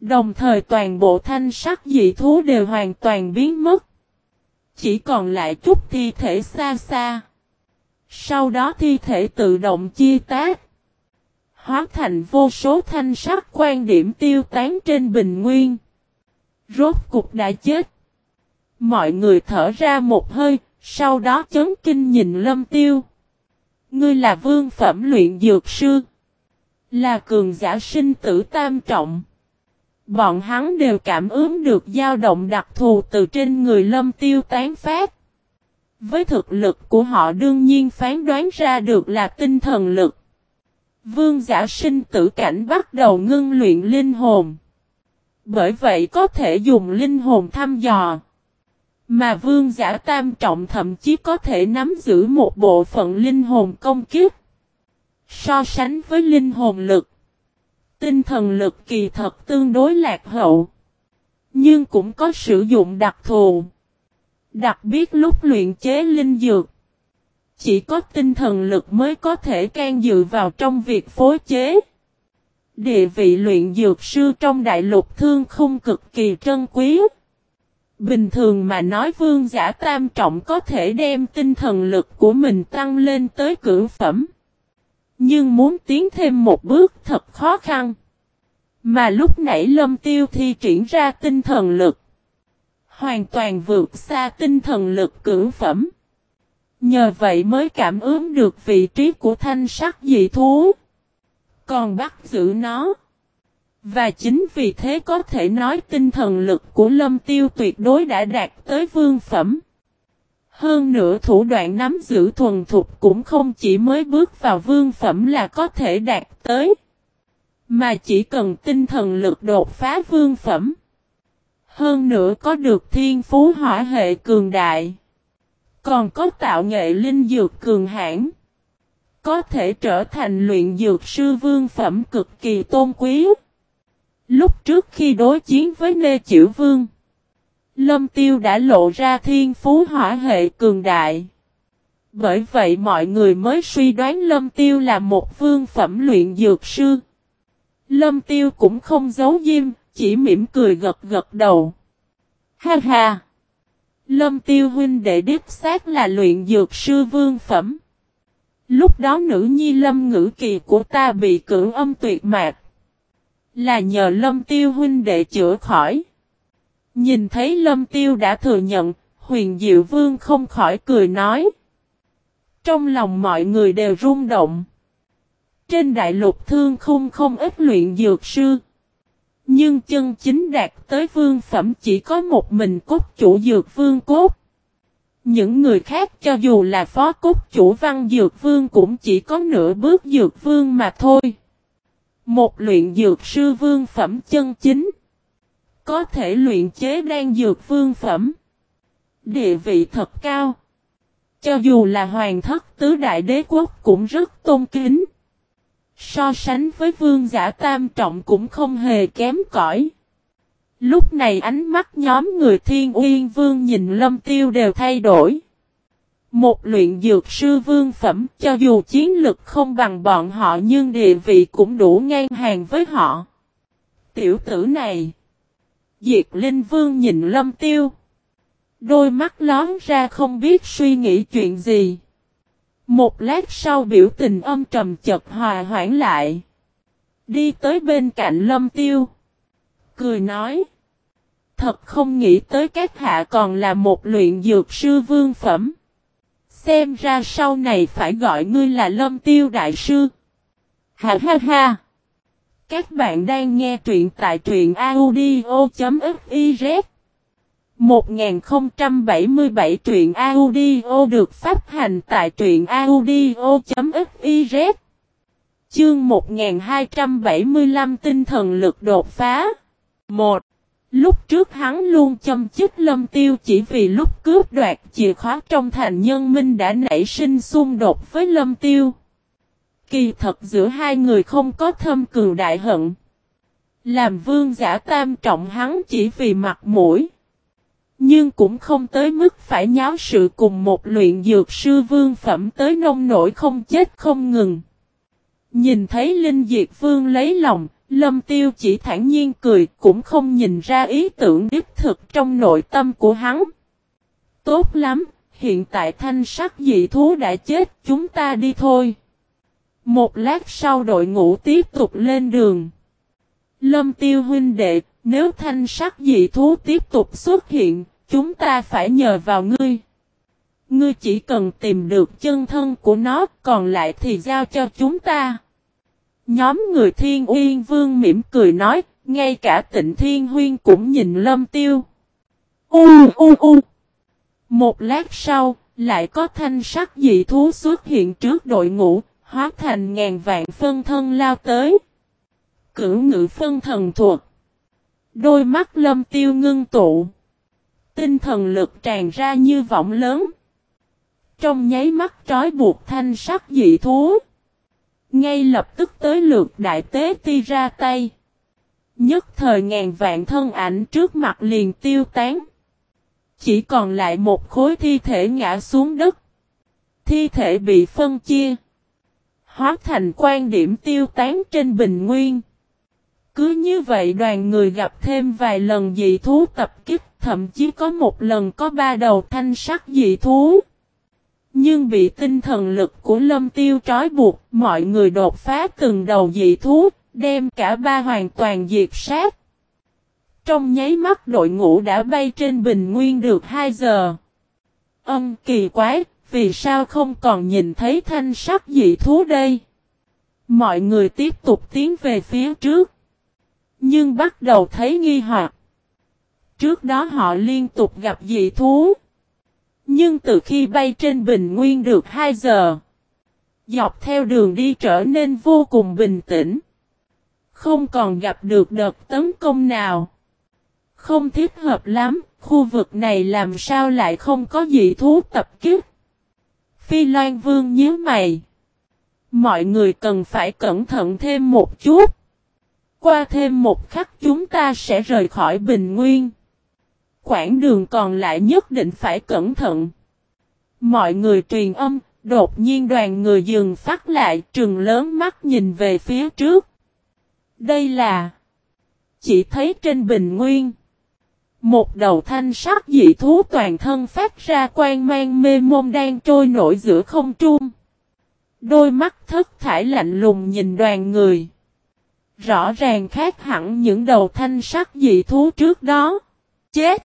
Đồng thời toàn bộ thanh sắc dị thú đều hoàn toàn biến mất. Chỉ còn lại chút thi thể xa xa. Sau đó thi thể tự động chia tác. Hóa thành vô số thanh sắc quan điểm tiêu tán trên bình nguyên. Rốt cục đã chết. Mọi người thở ra một hơi, sau đó chấn kinh nhìn lâm tiêu. Ngươi là vương phẩm luyện dược sư. Là cường giả sinh tử tam trọng. Bọn hắn đều cảm ứng được dao động đặc thù từ trên người lâm tiêu tán phát. Với thực lực của họ đương nhiên phán đoán ra được là tinh thần lực. Vương giả sinh tử cảnh bắt đầu ngưng luyện linh hồn. Bởi vậy có thể dùng linh hồn thăm dò. Mà vương giả tam trọng thậm chí có thể nắm giữ một bộ phận linh hồn công kiếp. So sánh với linh hồn lực. Tinh thần lực kỳ thật tương đối lạc hậu. Nhưng cũng có sử dụng đặc thù. Đặc biệt lúc luyện chế linh dược. Chỉ có tinh thần lực mới có thể can dự vào trong việc phối chế. Địa vị luyện dược sư trong đại lục thương không cực kỳ trân quý. Bình thường mà nói vương giả tam trọng có thể đem tinh thần lực của mình tăng lên tới cử phẩm. Nhưng muốn tiến thêm một bước thật khó khăn. Mà lúc nãy lâm tiêu thi triển ra tinh thần lực. Hoàn toàn vượt xa tinh thần lực cử phẩm. Nhờ vậy mới cảm ứng được vị trí của thanh sắc dị thú. Còn bắt giữ nó. Và chính vì thế có thể nói tinh thần lực của lâm tiêu tuyệt đối đã đạt tới vương phẩm. Hơn nữa thủ đoạn nắm giữ thuần thục cũng không chỉ mới bước vào vương phẩm là có thể đạt tới. Mà chỉ cần tinh thần lực đột phá vương phẩm. Hơn nữa có được thiên phú hỏa hệ cường đại. Còn có tạo nghệ linh dược cường hãn, Có thể trở thành luyện dược sư vương phẩm cực kỳ tôn quý. Lúc trước khi đối chiến với Lê Chữ Vương. Lâm Tiêu đã lộ ra thiên phú hỏa hệ cường đại. Bởi vậy mọi người mới suy đoán Lâm Tiêu là một vương phẩm luyện dược sư. Lâm Tiêu cũng không giấu diêm, chỉ mỉm cười gật gật đầu. Ha ha! Lâm Tiêu huynh đệ đích xác là luyện dược sư vương phẩm. Lúc đó nữ nhi lâm ngữ kỳ của ta bị cưỡng âm tuyệt mạc. Là nhờ lâm tiêu huynh đệ chữa khỏi. Nhìn thấy lâm tiêu đã thừa nhận, huyền diệu vương không khỏi cười nói. Trong lòng mọi người đều rung động. Trên đại lục thương khung không ít luyện dược sư. Nhưng chân chính đạt tới vương phẩm chỉ có một mình cốt chủ dược vương cốt. Những người khác cho dù là phó cốt chủ văn dược vương cũng chỉ có nửa bước dược vương mà thôi. Một luyện dược sư vương phẩm chân chính. Có thể luyện chế đan dược vương phẩm. Địa vị thật cao. Cho dù là hoàng thất tứ đại đế quốc cũng rất tôn kính. So sánh với vương giả tam trọng cũng không hề kém cỏi. Lúc này ánh mắt nhóm người thiên uyên vương nhìn lâm tiêu đều thay đổi. Một luyện dược sư vương phẩm cho dù chiến lực không bằng bọn họ nhưng địa vị cũng đủ ngang hàng với họ. Tiểu tử này. Diệt Linh Vương nhìn lâm tiêu. Đôi mắt lón ra không biết suy nghĩ chuyện gì. Một lát sau biểu tình âm trầm chật hòa hoãn lại. Đi tới bên cạnh lâm tiêu. Cười nói. Thật không nghĩ tới các hạ còn là một luyện dược sư vương phẩm. Xem ra sau này phải gọi ngươi là lâm tiêu đại sư. Ha ha ha. Các bạn đang nghe truyện tại truyện audio.fiz 1077 truyện audio được phát hành tại truyện audio.fiz Chương 1275 tinh thần lực đột phá 1. Lúc trước hắn luôn châm chức lâm tiêu chỉ vì lúc cướp đoạt chìa khóa trong thành nhân minh đã nảy sinh xung đột với lâm tiêu. Kỳ thật giữa hai người không có thâm cừu đại hận. Làm vương giả tam trọng hắn chỉ vì mặt mũi. Nhưng cũng không tới mức phải nháo sự cùng một luyện dược sư vương phẩm tới nông nổi không chết không ngừng. Nhìn thấy Linh Diệt Vương lấy lòng, Lâm Tiêu chỉ thản nhiên cười cũng không nhìn ra ý tưởng đích thực trong nội tâm của hắn. Tốt lắm, hiện tại thanh sắc dị thú đã chết chúng ta đi thôi. Một lát sau đội ngũ tiếp tục lên đường. Lâm Tiêu huynh đệ, nếu thanh sắc dị thú tiếp tục xuất hiện, chúng ta phải nhờ vào ngươi. Ngươi chỉ cần tìm được chân thân của nó, còn lại thì giao cho chúng ta. Nhóm người thiên uyên vương mỉm cười nói, ngay cả tịnh thiên huyên cũng nhìn lâm tiêu. U u u. Một lát sau, lại có thanh sắc dị thú xuất hiện trước đội ngũ, hóa thành ngàn vạn phân thân lao tới. Cửu ngự phân thần thuộc. Đôi mắt lâm tiêu ngưng tụ. Tinh thần lực tràn ra như vọng lớn. Trong nháy mắt trói buộc thanh sắc dị thú. Ngay lập tức tới lượt đại tế ti ra tay. Nhất thời ngàn vạn thân ảnh trước mặt liền tiêu tán. Chỉ còn lại một khối thi thể ngã xuống đất. Thi thể bị phân chia. Hóa thành quan điểm tiêu tán trên bình nguyên. Cứ như vậy đoàn người gặp thêm vài lần dị thú tập kích, thậm chí có một lần có ba đầu thanh sắc dị thú. Nhưng bị tinh thần lực của lâm tiêu trói buộc, mọi người đột phá từng đầu dị thú, đem cả ba hoàn toàn diệt sát. Trong nháy mắt đội ngũ đã bay trên bình nguyên được 2 giờ. Âm kỳ quái, vì sao không còn nhìn thấy thanh sắc dị thú đây? Mọi người tiếp tục tiến về phía trước. Nhưng bắt đầu thấy nghi hoặc. Trước đó họ liên tục gặp dị thú. Nhưng từ khi bay trên bình nguyên được 2 giờ, dọc theo đường đi trở nên vô cùng bình tĩnh. Không còn gặp được đợt tấn công nào. Không thích hợp lắm, khu vực này làm sao lại không có dị thú tập kích. Phi Loan Vương nhớ mày. Mọi người cần phải cẩn thận thêm một chút. Qua thêm một khắc chúng ta sẽ rời khỏi Bình Nguyên. Quảng đường còn lại nhất định phải cẩn thận. Mọi người truyền âm, đột nhiên đoàn người dừng phát lại trừng lớn mắt nhìn về phía trước. Đây là... Chỉ thấy trên bình nguyên. Một đầu thanh sắc dị thú toàn thân phát ra quang mang mê môn đang trôi nổi giữa không trung. Đôi mắt thất thải lạnh lùng nhìn đoàn người. Rõ ràng khác hẳn những đầu thanh sắc dị thú trước đó. Chết!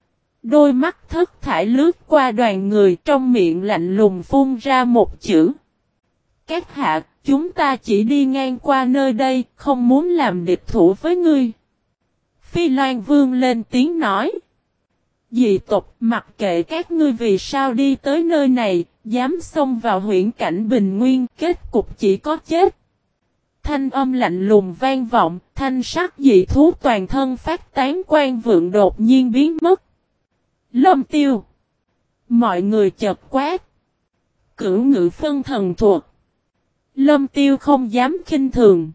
Đôi mắt thất thải lướt qua đoàn người trong miệng lạnh lùng phun ra một chữ. Các hạ, chúng ta chỉ đi ngang qua nơi đây, không muốn làm địch thủ với ngươi. Phi Loan Vương lên tiếng nói. Dị tộc mặc kệ các ngươi vì sao đi tới nơi này, dám xông vào huyện cảnh bình nguyên, kết cục chỉ có chết. Thanh âm lạnh lùng vang vọng, thanh sắc dị thú toàn thân phát tán quan vượng đột nhiên biến mất. Lâm tiêu. Mọi người chợt quát. Cửu ngự phân thần thuộc. Lâm tiêu không dám khinh thường.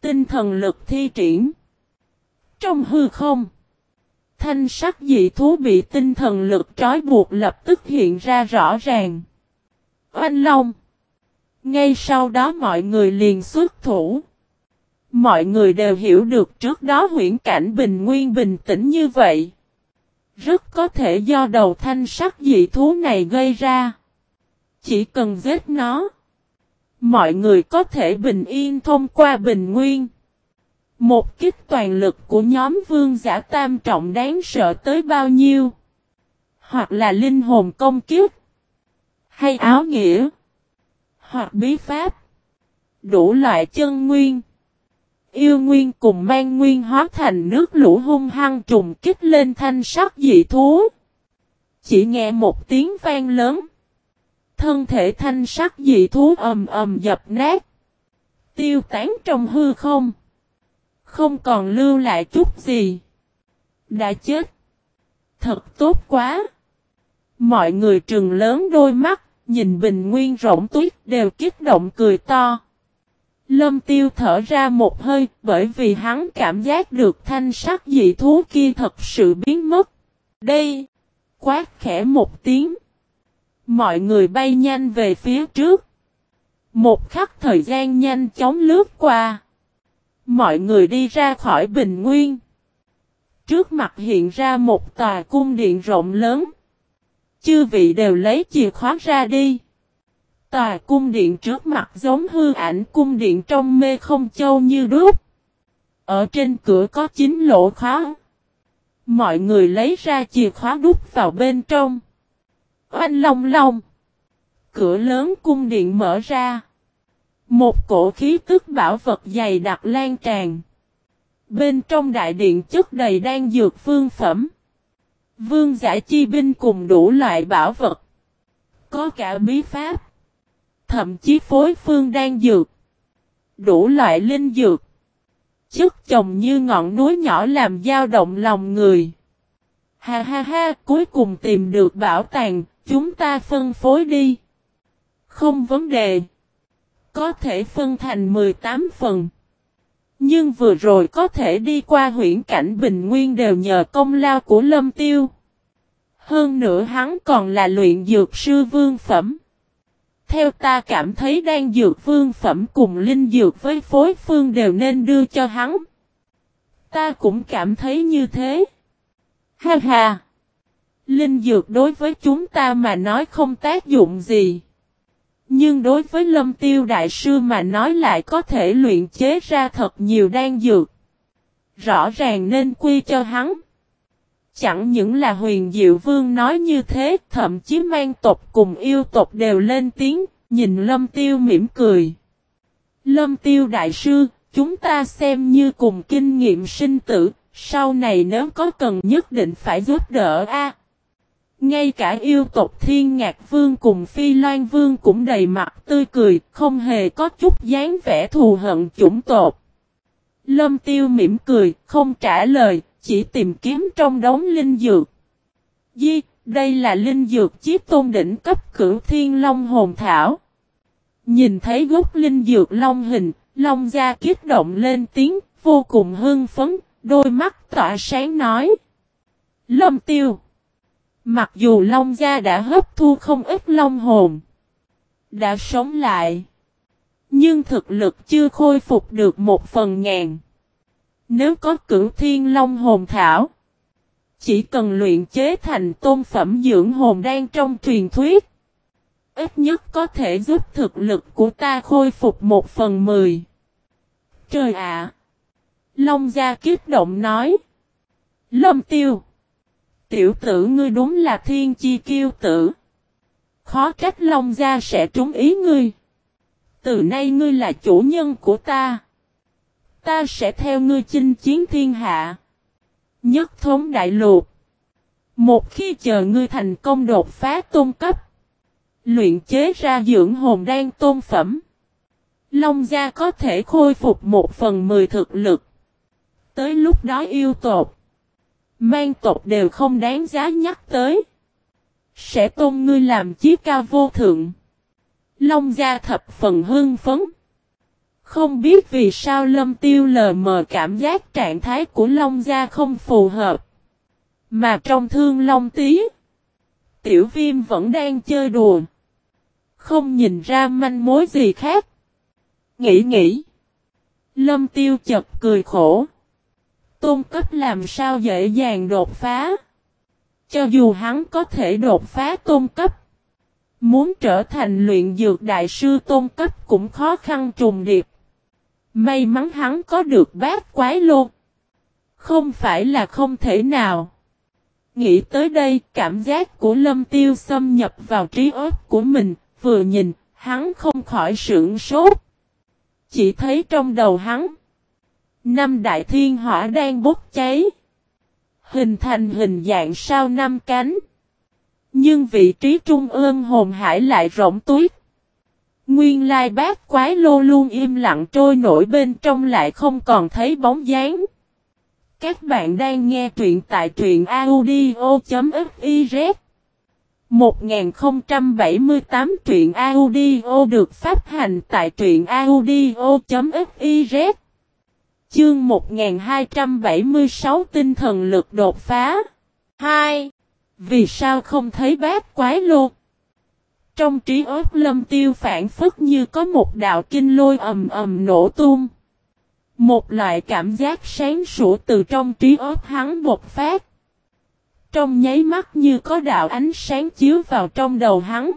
Tinh thần lực thi triển. Trong hư không. Thanh sắc dị thú bị tinh thần lực trói buộc lập tức hiện ra rõ ràng. Oanh Long. Ngay sau đó mọi người liền xuất thủ. Mọi người đều hiểu được trước đó huyễn cảnh bình nguyên bình tĩnh như vậy. Rất có thể do đầu thanh sắc dị thú này gây ra. Chỉ cần giết nó. Mọi người có thể bình yên thông qua bình nguyên. Một kích toàn lực của nhóm vương giả tam trọng đáng sợ tới bao nhiêu? Hoặc là linh hồn công kiếp? Hay áo nghĩa? Hoặc bí pháp? Đủ loại chân nguyên? Yêu nguyên cùng mang nguyên hóa thành nước lũ hung hăng trùng kích lên thanh sắc dị thú. Chỉ nghe một tiếng vang lớn. Thân thể thanh sắc dị thú ầm ầm dập nát. Tiêu tán trong hư không. Không còn lưu lại chút gì. Đã chết. Thật tốt quá. Mọi người trừng lớn đôi mắt, nhìn bình nguyên rỗng tuyết đều kích động cười to. Lâm tiêu thở ra một hơi bởi vì hắn cảm giác được thanh sắc dị thú kia thật sự biến mất. Đây! Quát khẽ một tiếng. Mọi người bay nhanh về phía trước. Một khắc thời gian nhanh chóng lướt qua. Mọi người đi ra khỏi bình nguyên. Trước mặt hiện ra một tòa cung điện rộng lớn. Chư vị đều lấy chìa khóa ra đi. Tòa cung điện trước mặt giống hư ảnh cung điện trong mê không châu như đúc. Ở trên cửa có chín lỗ khóa. Mọi người lấy ra chìa khóa đút vào bên trong. Oanh long long. Cửa lớn cung điện mở ra. Một cổ khí tức bảo vật dày đặc lan tràn. Bên trong đại điện chất đầy đang dược phương phẩm. Vương giả chi binh cùng đủ loại bảo vật. Có cả bí pháp thậm chí phối phương đang dược. Đủ loại linh dược. Chất chồng như ngọn núi nhỏ làm dao động lòng người. Ha ha ha, cuối cùng tìm được bảo tàng, chúng ta phân phối đi. Không vấn đề. Có thể phân thành 18 phần. Nhưng vừa rồi có thể đi qua huyện cảnh Bình Nguyên đều nhờ công lao của Lâm Tiêu. Hơn nữa hắn còn là luyện dược sư vương phẩm. Theo ta cảm thấy đang dược vương phẩm cùng linh dược với phối phương đều nên đưa cho hắn. Ta cũng cảm thấy như thế. Ha ha! Linh dược đối với chúng ta mà nói không tác dụng gì. Nhưng đối với lâm tiêu đại sư mà nói lại có thể luyện chế ra thật nhiều đan dược. Rõ ràng nên quy cho hắn. Chẳng những là huyền diệu vương nói như thế, thậm chí mang tộc cùng yêu tộc đều lên tiếng, nhìn lâm tiêu mỉm cười. Lâm tiêu đại sư, chúng ta xem như cùng kinh nghiệm sinh tử, sau này nếu có cần nhất định phải giúp đỡ a. Ngay cả yêu tộc Thiên Ngạc Vương cùng Phi Loan Vương cũng đầy mặt tươi cười, không hề có chút dáng vẻ thù hận chủng tộc. Lâm Tiêu mỉm cười, không trả lời, chỉ tìm kiếm trong đống linh dược. Di, đây là linh dược chiếc tôn đỉnh cấp cửu thiên long hồn thảo. Nhìn thấy gốc linh dược long hình, long gia kích động lên tiếng, vô cùng hưng phấn, đôi mắt tỏa sáng nói. Lâm tiêu. Mặc dù long gia đã hấp thu không ít long hồn. Đã sống lại. Nhưng thực lực chưa khôi phục được một phần ngàn. Nếu có cửu thiên long hồn thảo. Chỉ cần luyện chế thành tôn phẩm dưỡng hồn đang trong truyền thuyết. Ít nhất có thể giúp thực lực của ta khôi phục một phần mười. Trời ạ! Long gia kiếp động nói. Lâm tiêu! Tiểu tử ngươi đúng là thiên chi kiêu tử. Khó trách Long gia sẽ trúng ý ngươi. Từ nay ngươi là chủ nhân của ta. Ta sẽ theo ngươi chinh chiến thiên hạ. Nhất thống đại lục. Một khi chờ ngươi thành công đột phá tôn cấp. Luyện chế ra dưỡng hồn đan tôn phẩm. Long gia có thể khôi phục một phần mười thực lực. Tới lúc đó yêu tộc. Mang tộc đều không đáng giá nhắc tới. Sẽ tôn ngươi làm chí ca vô thượng. Long gia thập phần hưng phấn. Không biết vì sao lâm tiêu lờ mờ cảm giác trạng thái của Long gia không phù hợp. Mà trong thương Long tí. Tiểu viêm vẫn đang chơi đùa. Không nhìn ra manh mối gì khác. Nghĩ nghĩ. Lâm tiêu chật cười khổ. Tôn cấp làm sao dễ dàng đột phá. Cho dù hắn có thể đột phá tôn cấp. Muốn trở thành luyện dược đại sư tôn cấp cũng khó khăn trùng điệp. May mắn hắn có được bát quái lô. Không phải là không thể nào. Nghĩ tới đây, cảm giác của lâm tiêu xâm nhập vào trí óc của mình, vừa nhìn, hắn không khỏi sưởng sốt. Chỉ thấy trong đầu hắn, năm đại thiên hỏa đang bốc cháy, hình thành hình dạng sao năm cánh. Nhưng vị trí trung ương hồn hải lại rộng tuyết. Nguyên lai bát quái lô luôn im lặng trôi nổi bên trong lại không còn thấy bóng dáng. Các bạn đang nghe truyện tại truyện audio.fiz 1078 truyện audio được phát hành tại truyện audio.fiz Chương 1276 tinh thần lực đột phá 2. Vì sao không thấy bát quái lột? Trong trí óc lâm tiêu phản phất như có một đạo kinh lôi ầm ầm nổ tung. Một loại cảm giác sáng sủa từ trong trí óc hắn bột phát. Trong nháy mắt như có đạo ánh sáng chiếu vào trong đầu hắn.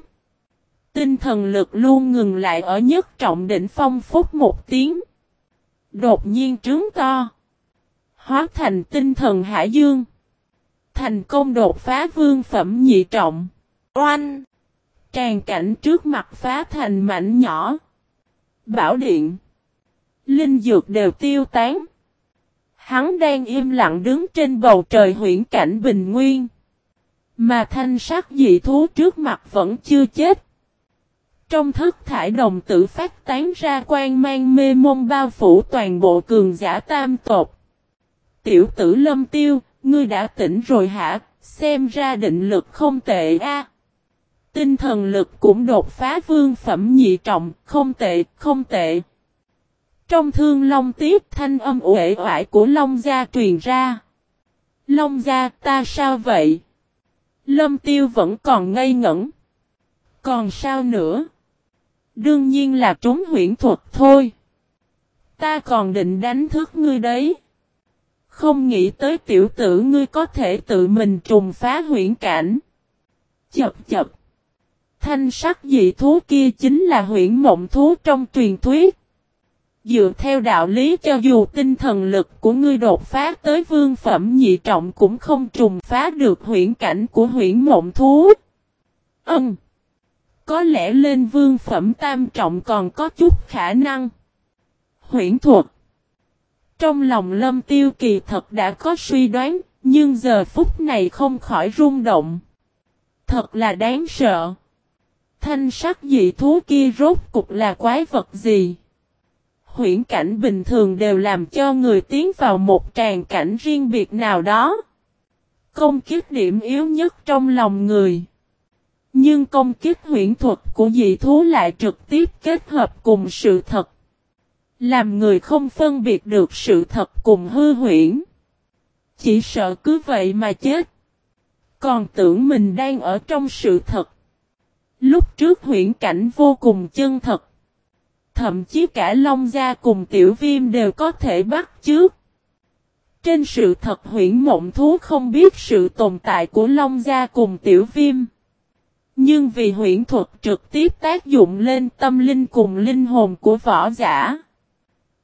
Tinh thần lực luôn ngừng lại ở nhất trọng đỉnh phong phút một tiếng. Đột nhiên trướng to. Hóa thành tinh thần hải dương. Thành công đột phá vương phẩm nhị trọng. Oanh! Tràn cảnh trước mặt phá thành mảnh nhỏ. Bảo điện. Linh dược đều tiêu tán. Hắn đang im lặng đứng trên bầu trời huyển cảnh bình nguyên. Mà thanh sắc dị thú trước mặt vẫn chưa chết. Trong thức thải đồng tử phát tán ra quan mang mê môn bao phủ toàn bộ cường giả tam tộc. Tiểu tử lâm tiêu, ngươi đã tỉnh rồi hả, xem ra định lực không tệ a. Tinh thần lực cũng đột phá vương phẩm nhị trọng, không tệ, không tệ. Trong thương long tiếp thanh âm uể oải của long gia truyền ra. Long gia ta sao vậy? Lâm tiêu vẫn còn ngây ngẩn. Còn sao nữa? Đương nhiên là trúng huyễn thuật thôi. Ta còn định đánh thức ngươi đấy. Không nghĩ tới tiểu tử ngươi có thể tự mình trùng phá huyễn cảnh. Chập chập. Thanh sắc dị thú kia chính là huyễn mộng thú trong truyền thuyết. Dựa theo đạo lý cho dù tinh thần lực của ngươi đột phá tới vương phẩm nhị trọng cũng không trùng phá được huyễn cảnh của huyễn mộng thú. Ân. Có lẽ lên vương phẩm tam trọng còn có chút khả năng. Huyễn thuật. Trong lòng lâm tiêu kỳ thật đã có suy đoán, nhưng giờ phút này không khỏi rung động. Thật là đáng sợ. Thanh sắc dị thú kia rốt cục là quái vật gì? Huyễn cảnh bình thường đều làm cho người tiến vào một tràng cảnh riêng biệt nào đó. Công kiếp điểm yếu nhất trong lòng người. Nhưng công kích huyễn thuật của dị thú lại trực tiếp kết hợp cùng sự thật. Làm người không phân biệt được sự thật cùng hư huyễn. Chỉ sợ cứ vậy mà chết. Còn tưởng mình đang ở trong sự thật. Lúc trước huyễn cảnh vô cùng chân thật. Thậm chí cả Long Gia cùng Tiểu Viêm đều có thể bắt trước. Trên sự thật huyễn mộng thú không biết sự tồn tại của Long Gia cùng Tiểu Viêm. Nhưng vì huyễn thuật trực tiếp tác dụng lên tâm linh cùng linh hồn của võ giả.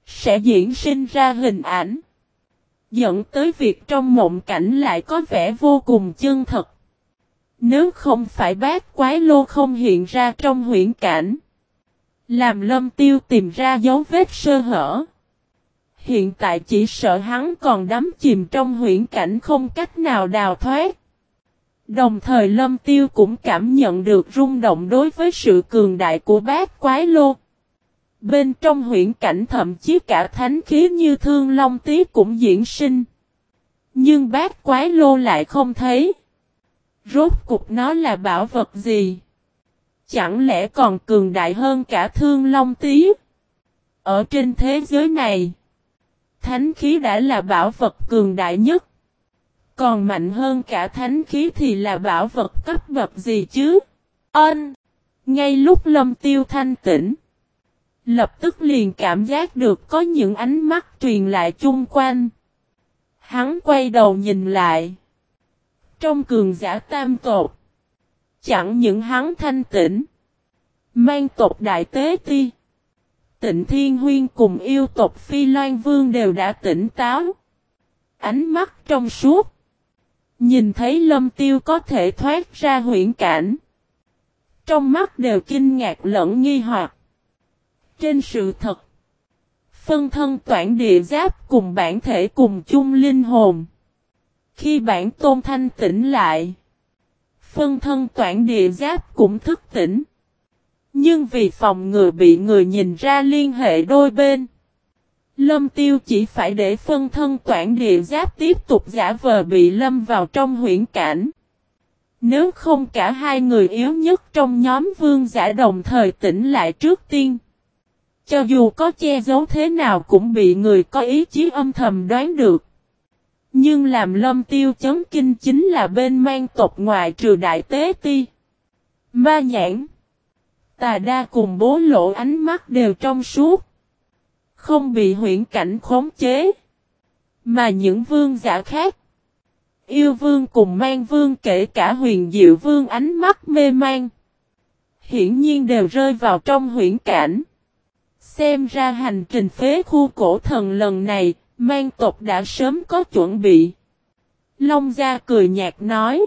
Sẽ diễn sinh ra hình ảnh. Dẫn tới việc trong mộng cảnh lại có vẻ vô cùng chân thật. Nếu không phải bát quái lô không hiện ra trong huyễn cảnh. Làm lâm tiêu tìm ra dấu vết sơ hở. Hiện tại chỉ sợ hắn còn đắm chìm trong huyễn cảnh không cách nào đào thoát. Đồng thời lâm tiêu cũng cảm nhận được rung động đối với sự cường đại của bát quái lô. Bên trong huyễn cảnh thậm chí cả thánh khí như thương long tí cũng diễn sinh. Nhưng bát quái lô lại không thấy. Rốt cục nó là bảo vật gì? Chẳng lẽ còn cường đại hơn cả thương long tí? Ở trên thế giới này, thánh khí đã là bảo vật cường đại nhất. Còn mạnh hơn cả thánh khí thì là bảo vật cấp bậc gì chứ? Ân! Ngay lúc lâm tiêu thanh tỉnh, lập tức liền cảm giác được có những ánh mắt truyền lại chung quanh. Hắn quay đầu nhìn lại. Trong cường giả tam tột. Chẳng những hắn thanh tĩnh. Mang tộc đại tế ti. Tịnh Thiên Huyên cùng yêu tộc Phi Loan Vương đều đã tỉnh táo. Ánh mắt trong suốt. Nhìn thấy lâm tiêu có thể thoát ra huyễn cảnh. Trong mắt đều kinh ngạc lẫn nghi hoặc. Trên sự thật. Phân thân toản địa giáp cùng bản thể cùng chung linh hồn. Khi bản tôn thanh tỉnh lại. Phân thân toản địa giáp cũng thức tỉnh. Nhưng vì phòng ngừa bị người nhìn ra liên hệ đôi bên. Lâm tiêu chỉ phải để phân thân toản địa giáp tiếp tục giả vờ bị lâm vào trong huyễn cảnh. Nếu không cả hai người yếu nhất trong nhóm vương giả đồng thời tỉnh lại trước tiên. Cho dù có che giấu thế nào cũng bị người có ý chí âm thầm đoán được. Nhưng làm lâm tiêu chấn kinh chính là bên mang tộc ngoại trừ đại tế ti. Ma nhãn. Tà đa cùng bố lộ ánh mắt đều trong suốt. Không bị huyễn cảnh khống chế. Mà những vương giả khác. Yêu vương cùng mang vương kể cả huyền diệu vương ánh mắt mê mang. Hiển nhiên đều rơi vào trong huyễn cảnh. Xem ra hành trình phế khu cổ thần lần này, mang tộc đã sớm có chuẩn bị. Long gia cười nhạt nói.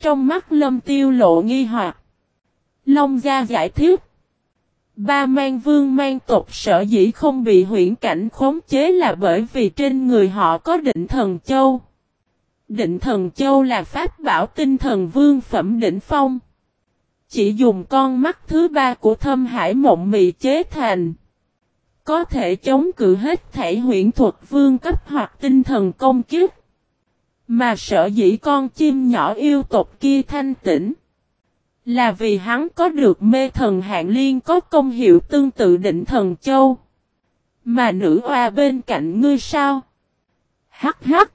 Trong mắt lâm tiêu lộ nghi hoặc. Long gia giải thích. Ba mang vương mang tộc sở dĩ không bị huyễn cảnh khống chế là bởi vì trên người họ có định thần châu. Định thần châu là pháp bảo tinh thần vương phẩm đỉnh phong. Chỉ dùng con mắt thứ ba của thâm hải mộng mị chế thành. Có thể chống cự hết thể huyễn thuật vương cấp hoặc tinh thần công kiếp. Mà sở dĩ con chim nhỏ yêu tộc kia thanh tĩnh. Là vì hắn có được mê thần hạng liên có công hiệu tương tự định thần châu. Mà nữ oa bên cạnh ngươi sao? Hắc hắc.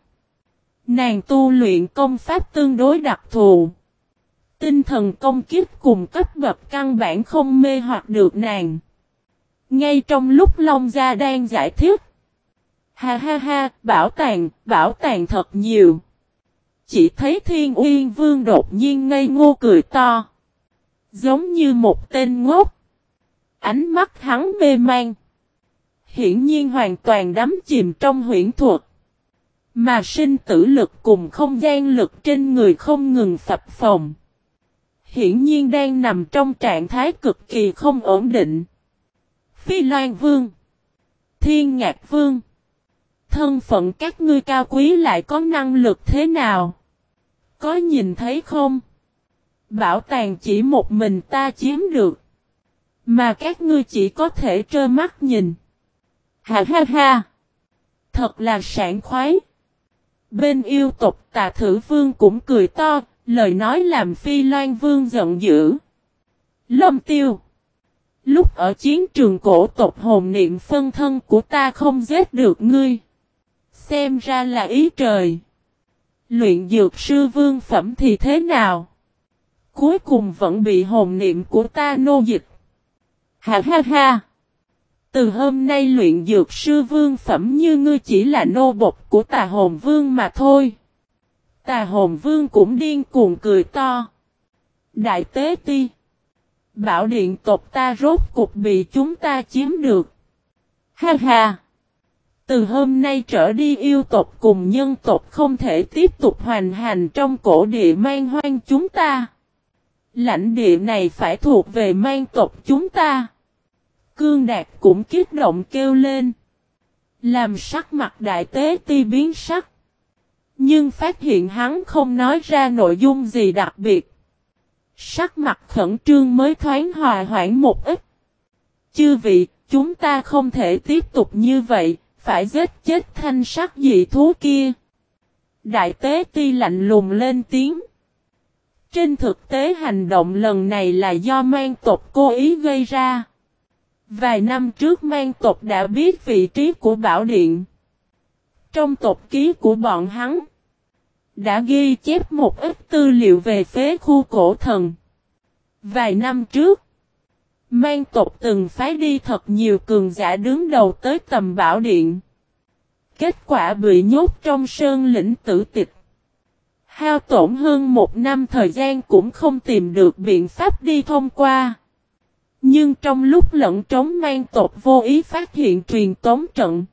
Nàng tu luyện công pháp tương đối đặc thù. Tinh thần công kiếp cùng cấp bậc căn bản không mê hoặc được nàng. Ngay trong lúc Long Gia đang giải thích. Ha ha ha, bảo tàng, bảo tàng thật nhiều. Chỉ thấy Thiên Uyên Vương đột nhiên ngây ngô cười to. Giống như một tên ngốc. Ánh mắt hắn mê man. Hiển nhiên hoàn toàn đắm chìm trong huyễn thuật. Mà sinh tử lực cùng không gian lực trên người không ngừng phập phồng. Hiển nhiên đang nằm trong trạng thái cực kỳ không ổn định. Phi Loan Vương Thiên Ngạc Vương Thân phận các ngươi cao quý lại có năng lực thế nào? Có nhìn thấy không? Bảo tàng chỉ một mình ta chiếm được. Mà các ngươi chỉ có thể trơ mắt nhìn. Ha ha ha. Thật là sảng khoái. Bên yêu tộc tà thử vương cũng cười to, lời nói làm phi loan vương giận dữ. Lâm tiêu. Lúc ở chiến trường cổ tộc hồn niệm phân thân của ta không giết được ngươi. Xem ra là ý trời. Luyện dược sư vương phẩm thì thế nào? Cuối cùng vẫn bị hồn niệm của ta nô dịch. Ha ha ha! Từ hôm nay luyện dược sư vương phẩm như ngươi chỉ là nô bộc của tà hồn vương mà thôi. Tà hồn vương cũng điên cuồng cười to. Đại tế ti! Bảo điện tộc ta rốt cục bị chúng ta chiếm được. Ha ha! Từ hôm nay trở đi yêu tộc cùng nhân tộc không thể tiếp tục hoành hành trong cổ địa mang hoang chúng ta. Lãnh địa này phải thuộc về mang tộc chúng ta. Cương Đạt cũng kích động kêu lên. Làm sắc mặt đại tế ti biến sắc. Nhưng phát hiện hắn không nói ra nội dung gì đặc biệt. Sắc mặt khẩn trương mới thoáng hòa hoãn một ít. Chư vị, chúng ta không thể tiếp tục như vậy, phải giết chết thanh sắc dị thú kia. Đại tế ti lạnh lùng lên tiếng. Trên thực tế hành động lần này là do mang tộc cố ý gây ra. Vài năm trước mang tộc đã biết vị trí của bảo điện. Trong tộc ký của bọn hắn, đã ghi chép một ít tư liệu về phế khu cổ thần. Vài năm trước, mang tộc từng phái đi thật nhiều cường giả đứng đầu tới tầm bảo điện. Kết quả bị nhốt trong sơn lĩnh tử tịch. Hao tổn hơn một năm thời gian cũng không tìm được biện pháp đi thông qua. Nhưng trong lúc lẫn trống mang tộc vô ý phát hiện truyền tống trận.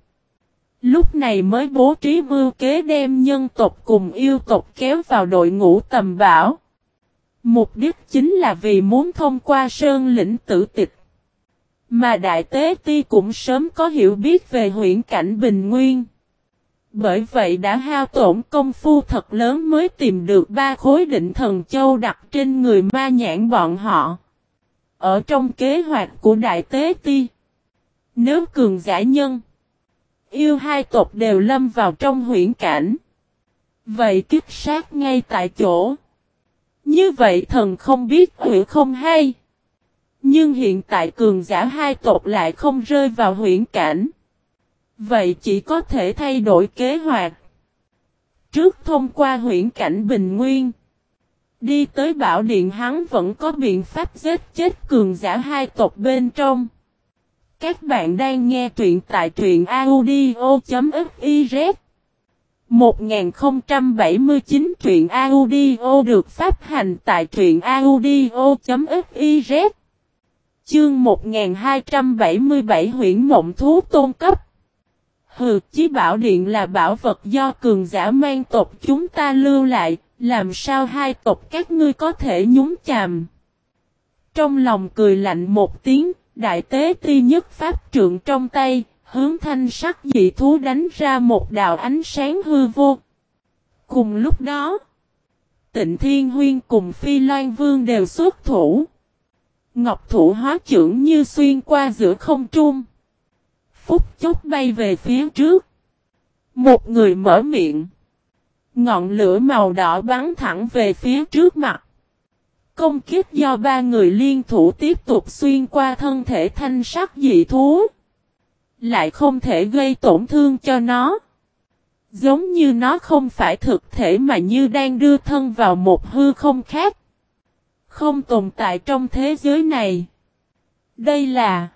Lúc này mới bố trí mưu kế đem nhân tộc cùng yêu tộc kéo vào đội ngũ tầm bảo. Mục đích chính là vì muốn thông qua sơn lĩnh tử tịch. Mà Đại Tế Ti cũng sớm có hiểu biết về huyện cảnh Bình Nguyên. Bởi vậy đã hao tổn công phu thật lớn mới tìm được ba khối định thần châu đặt trên người ma nhãn bọn họ. Ở trong kế hoạch của Đại Tế Ti, nếu cường giả nhân, yêu hai tộc đều lâm vào trong huyễn cảnh. Vậy kích sát ngay tại chỗ. Như vậy thần không biết huyễn không hay. Nhưng hiện tại cường giả hai tộc lại không rơi vào huyễn cảnh. Vậy chỉ có thể thay đổi kế hoạch. Trước thông qua huyện cảnh Bình Nguyên. Đi tới bảo điện hắn vẫn có biện pháp giết chết cường giả hai tộc bên trong. Các bạn đang nghe truyện tại truyện audio.fiz 1079 truyện audio được phát hành tại truyện audio.fiz Chương 1277 Huyện mộng thú tôn cấp Hừ, chí bảo điện là bảo vật do cường giả mang tộc chúng ta lưu lại, làm sao hai tộc các ngươi có thể nhúng chàm. Trong lòng cười lạnh một tiếng, đại tế ti nhất pháp trượng trong tay, hướng thanh sắc dị thú đánh ra một đạo ánh sáng hư vô. Cùng lúc đó, tịnh thiên huyên cùng phi loan vương đều xuất thủ. Ngọc thủ hóa trưởng như xuyên qua giữa không trung phút chốc bay về phía trước. Một người mở miệng. Ngọn lửa màu đỏ bắn thẳng về phía trước mặt. Công kích do ba người liên thủ tiếp tục xuyên qua thân thể thanh sắc dị thú. Lại không thể gây tổn thương cho nó. Giống như nó không phải thực thể mà như đang đưa thân vào một hư không khác. Không tồn tại trong thế giới này. Đây là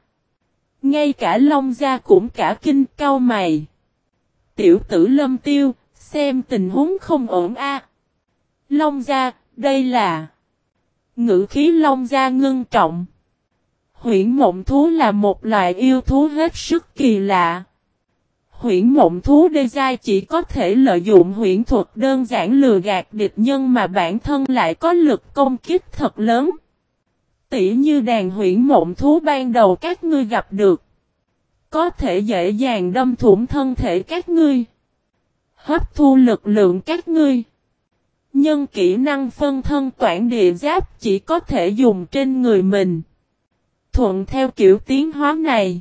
ngay cả Long Gia cũng cả kinh cao mày. Tiểu tử lâm tiêu, xem tình huống không ổn a. Long Gia, đây là... Ngữ khí Long Gia ngưng trọng. Huyển mộng thú là một loài yêu thú hết sức kỳ lạ. Huyển mộng thú đê giai chỉ có thể lợi dụng huyển thuật đơn giản lừa gạt địch nhân mà bản thân lại có lực công kích thật lớn tỉ như đàn huyển mộng thú ban đầu các ngươi gặp được. Có thể dễ dàng đâm thủng thân thể các ngươi. Hấp thu lực lượng các ngươi. nhân kỹ năng phân thân toản địa giáp chỉ có thể dùng trên người mình. Thuận theo kiểu tiến hóa này.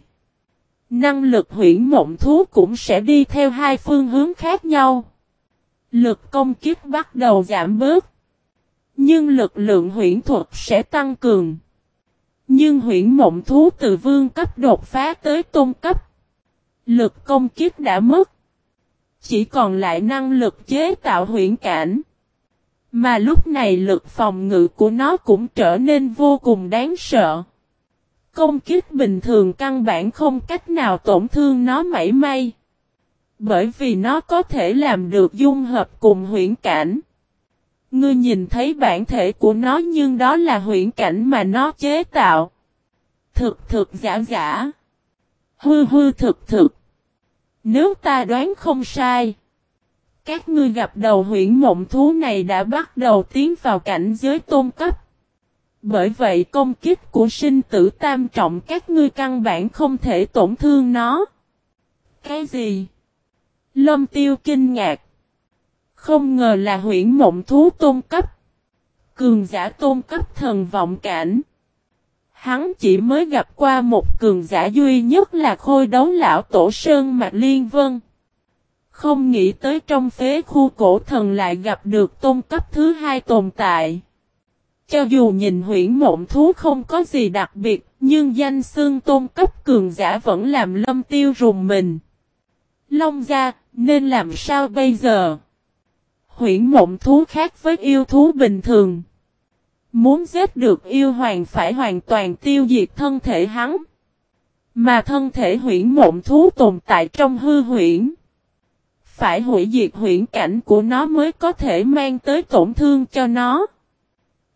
Năng lực huyễn mộng thú cũng sẽ đi theo hai phương hướng khác nhau. Lực công kiếp bắt đầu giảm bớt. Nhưng lực lượng huyễn thuật sẽ tăng cường. Nhưng huyễn mộng thú từ vương cấp đột phá tới tôn cấp. Lực công kiếp đã mất. Chỉ còn lại năng lực chế tạo huyễn cảnh. Mà lúc này lực phòng ngự của nó cũng trở nên vô cùng đáng sợ. Công kích bình thường căn bản không cách nào tổn thương nó mảy may. Bởi vì nó có thể làm được dung hợp cùng huyễn cảnh. Ngươi nhìn thấy bản thể của nó nhưng đó là huyễn cảnh mà nó chế tạo. Thực thực, giả giả. Hư hư, thực thực. Nếu ta đoán không sai. Các ngươi gặp đầu huyễn mộng thú này đã bắt đầu tiến vào cảnh giới tôn cấp. Bởi vậy công kích của sinh tử tam trọng các ngươi căn bản không thể tổn thương nó. Cái gì? Lâm tiêu kinh ngạc. Không ngờ là huyễn mộng thú tôn cấp. Cường giả tôn cấp thần vọng cảnh. Hắn chỉ mới gặp qua một cường giả duy nhất là khôi đấu lão tổ Sơn Mạc Liên Vân. Không nghĩ tới trong phế khu cổ thần lại gặp được tôn cấp thứ hai tồn tại. Cho dù nhìn huyễn mộng thú không có gì đặc biệt, nhưng danh xương tôn cấp cường giả vẫn làm lâm tiêu rùng mình. Long gia, nên làm sao bây giờ? Huyễn mộng thú khác với yêu thú bình thường. Muốn giết được yêu hoàng phải hoàn toàn tiêu diệt thân thể hắn. Mà thân thể huyễn mộng thú tồn tại trong hư huyễn. Phải hủy diệt huyễn cảnh của nó mới có thể mang tới tổn thương cho nó.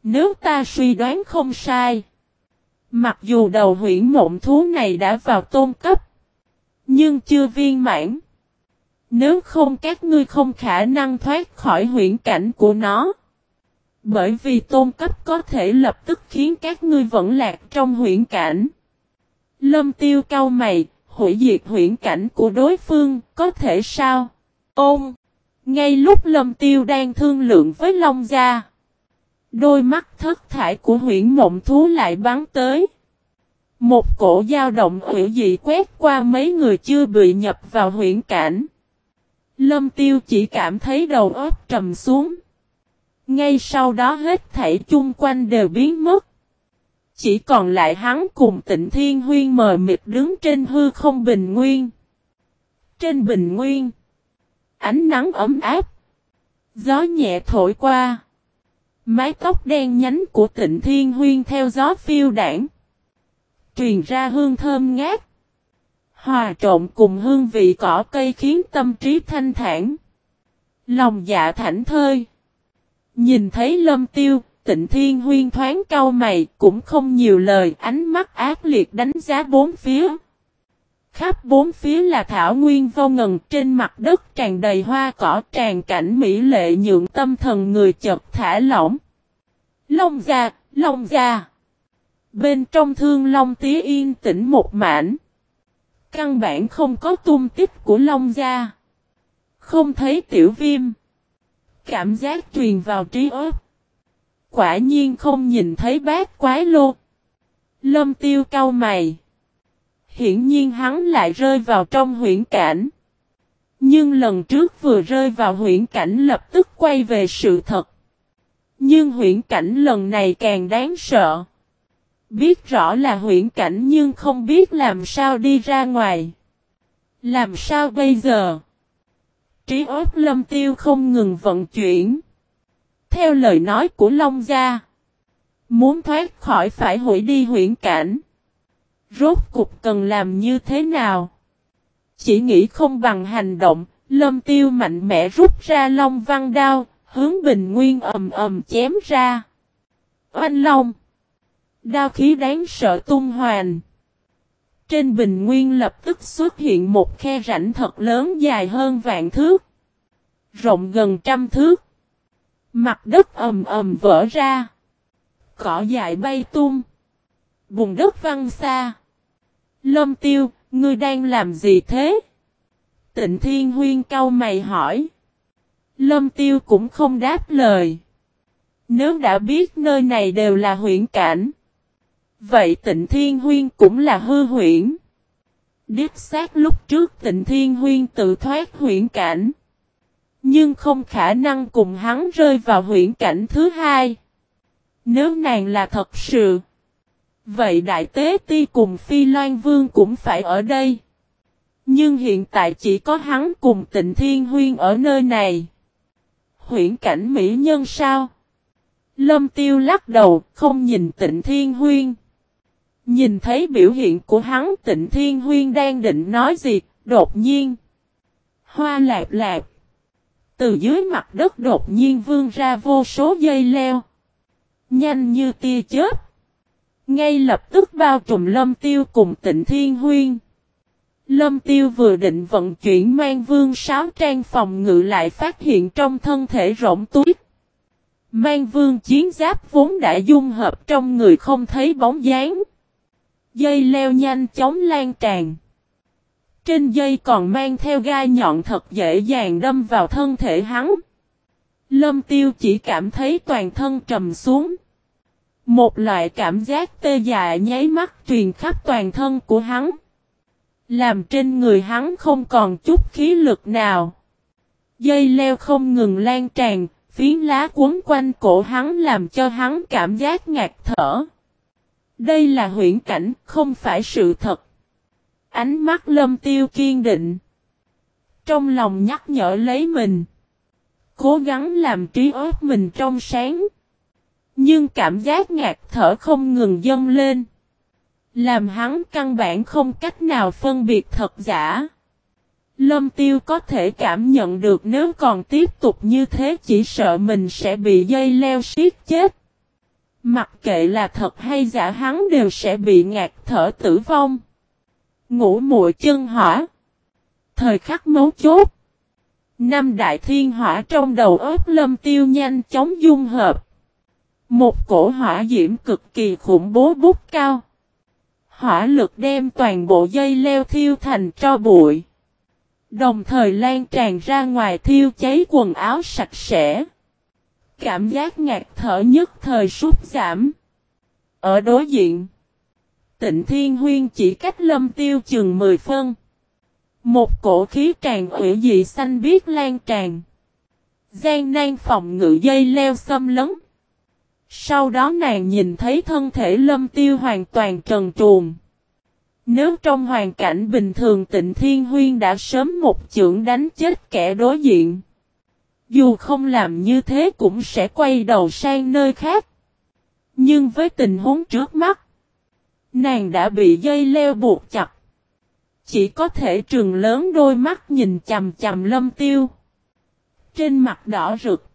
Nếu ta suy đoán không sai. Mặc dù đầu huyễn mộng thú này đã vào tôn cấp. Nhưng chưa viên mãn. Nếu không các ngươi không khả năng thoát khỏi huyễn cảnh của nó. Bởi vì tôn cấp có thể lập tức khiến các ngươi vẫn lạc trong huyễn cảnh. Lâm tiêu cao mày, hủy diệt huyễn cảnh của đối phương, có thể sao? Ôm! Ngay lúc lâm tiêu đang thương lượng với Long Gia. Đôi mắt thất thải của huyễn mộng thú lại bắn tới. Một cổ dao động hủy dị quét qua mấy người chưa bị nhập vào huyễn cảnh. Lâm tiêu chỉ cảm thấy đầu óc trầm xuống. Ngay sau đó hết thảy chung quanh đều biến mất. Chỉ còn lại hắn cùng tịnh thiên huyên mờ mịt đứng trên hư không bình nguyên. Trên bình nguyên. Ánh nắng ấm áp. Gió nhẹ thổi qua. Mái tóc đen nhánh của tịnh thiên huyên theo gió phiêu đảng. Truyền ra hương thơm ngát. Hòa trộn cùng hương vị cỏ cây khiến tâm trí thanh thản. Lòng dạ thảnh thơi. Nhìn thấy lâm tiêu, tịnh thiên huyên thoáng cau mày, cũng không nhiều lời, ánh mắt ác liệt đánh giá bốn phía. Khắp bốn phía là thảo nguyên vô ngần trên mặt đất tràn đầy hoa cỏ tràn cảnh mỹ lệ nhượng tâm thần người chợt thả lỏng. Long gia, long gia. Bên trong thương long tía yên tĩnh một mảnh. Căn bản không có tung tích của long gia. Không thấy tiểu viêm. Cảm giác truyền vào trí óc. Quả nhiên không nhìn thấy bát quái lô. Lâm tiêu cau mày. Hiển nhiên hắn lại rơi vào trong huyễn cảnh. Nhưng lần trước vừa rơi vào huyễn cảnh lập tức quay về sự thật. Nhưng huyễn cảnh lần này càng đáng sợ. Biết rõ là huyễn cảnh nhưng không biết làm sao đi ra ngoài. Làm sao bây giờ? Trí óc lâm tiêu không ngừng vận chuyển. Theo lời nói của Long Gia. Muốn thoát khỏi phải hủy đi huyễn cảnh. Rốt cục cần làm như thế nào? Chỉ nghĩ không bằng hành động, lâm tiêu mạnh mẽ rút ra long văn đao, hướng bình nguyên ầm ầm chém ra. Oanh long! Đao khí đáng sợ tung hoàn. Trên bình nguyên lập tức xuất hiện một khe rãnh thật lớn dài hơn vạn thước. Rộng gần trăm thước. Mặt đất ầm ầm vỡ ra. Cỏ dại bay tung. Bùn đất văng xa. Lâm tiêu, ngươi đang làm gì thế? Tịnh Thiên Huyên cau mày hỏi. Lâm tiêu cũng không đáp lời. Nếu đã biết nơi này đều là huyện cảnh. Vậy tịnh thiên huyên cũng là hư huyễn. Điếp xác lúc trước tịnh thiên huyên tự thoát huyễn cảnh. Nhưng không khả năng cùng hắn rơi vào huyễn cảnh thứ hai. Nếu nàng là thật sự. Vậy Đại Tế Ti cùng Phi Loan Vương cũng phải ở đây. Nhưng hiện tại chỉ có hắn cùng tịnh Thiên Huyên ở nơi này. Huyễn cảnh Mỹ Nhân sao? Lâm Tiêu lắc đầu, không nhìn tịnh Thiên Huyên. Nhìn thấy biểu hiện của hắn tịnh Thiên Huyên đang định nói gì, đột nhiên. Hoa lạc lạc. Từ dưới mặt đất đột nhiên vươn ra vô số dây leo. Nhanh như tia chớp. Ngay lập tức bao trùm lâm tiêu cùng tịnh thiên huyên. Lâm tiêu vừa định vận chuyển mang vương sáo trang phòng ngự lại phát hiện trong thân thể rỗng túi Mang vương chiến giáp vốn đã dung hợp trong người không thấy bóng dáng. Dây leo nhanh chóng lan tràn. Trên dây còn mang theo gai nhọn thật dễ dàng đâm vào thân thể hắn. Lâm tiêu chỉ cảm thấy toàn thân trầm xuống. Một loại cảm giác tê dại nháy mắt truyền khắp toàn thân của hắn. Làm trên người hắn không còn chút khí lực nào. Dây leo không ngừng lan tràn, phiến lá quấn quanh cổ hắn làm cho hắn cảm giác ngạt thở. Đây là huyễn cảnh, không phải sự thật. Ánh mắt lâm tiêu kiên định. Trong lòng nhắc nhở lấy mình. Cố gắng làm trí óc mình trong sáng. Nhưng cảm giác ngạt thở không ngừng dâng lên. Làm hắn căn bản không cách nào phân biệt thật giả. Lâm tiêu có thể cảm nhận được nếu còn tiếp tục như thế chỉ sợ mình sẽ bị dây leo siết chết. Mặc kệ là thật hay giả, hắn đều sẽ bị ngạt thở tử vong. Ngủ muội chân hỏa. Thời khắc mấu chốt. Năm đại thiên hỏa trong đầu ớt lâm tiêu nhanh chóng dung hợp. Một cổ hỏa diễm cực kỳ khủng bố bút cao. Hỏa lực đem toàn bộ dây leo thiêu thành tro bụi. Đồng thời lan tràn ra ngoài thiêu cháy quần áo sạch sẽ. Cảm giác ngạc thở nhất thời sút giảm. Ở đối diện. Tịnh Thiên Huyên chỉ cách lâm tiêu chừng 10 phân. Một cổ khí tràn hủy dị xanh biết lan tràn. Gian nan phòng ngự dây leo xâm lấn. Sau đó nàng nhìn thấy thân thể lâm tiêu hoàn toàn trần truồng. Nếu trong hoàn cảnh bình thường tịnh thiên huyên đã sớm một chưởng đánh chết kẻ đối diện. Dù không làm như thế cũng sẽ quay đầu sang nơi khác. Nhưng với tình huống trước mắt, nàng đã bị dây leo buộc chặt. Chỉ có thể trường lớn đôi mắt nhìn chầm chầm lâm tiêu. Trên mặt đỏ rực.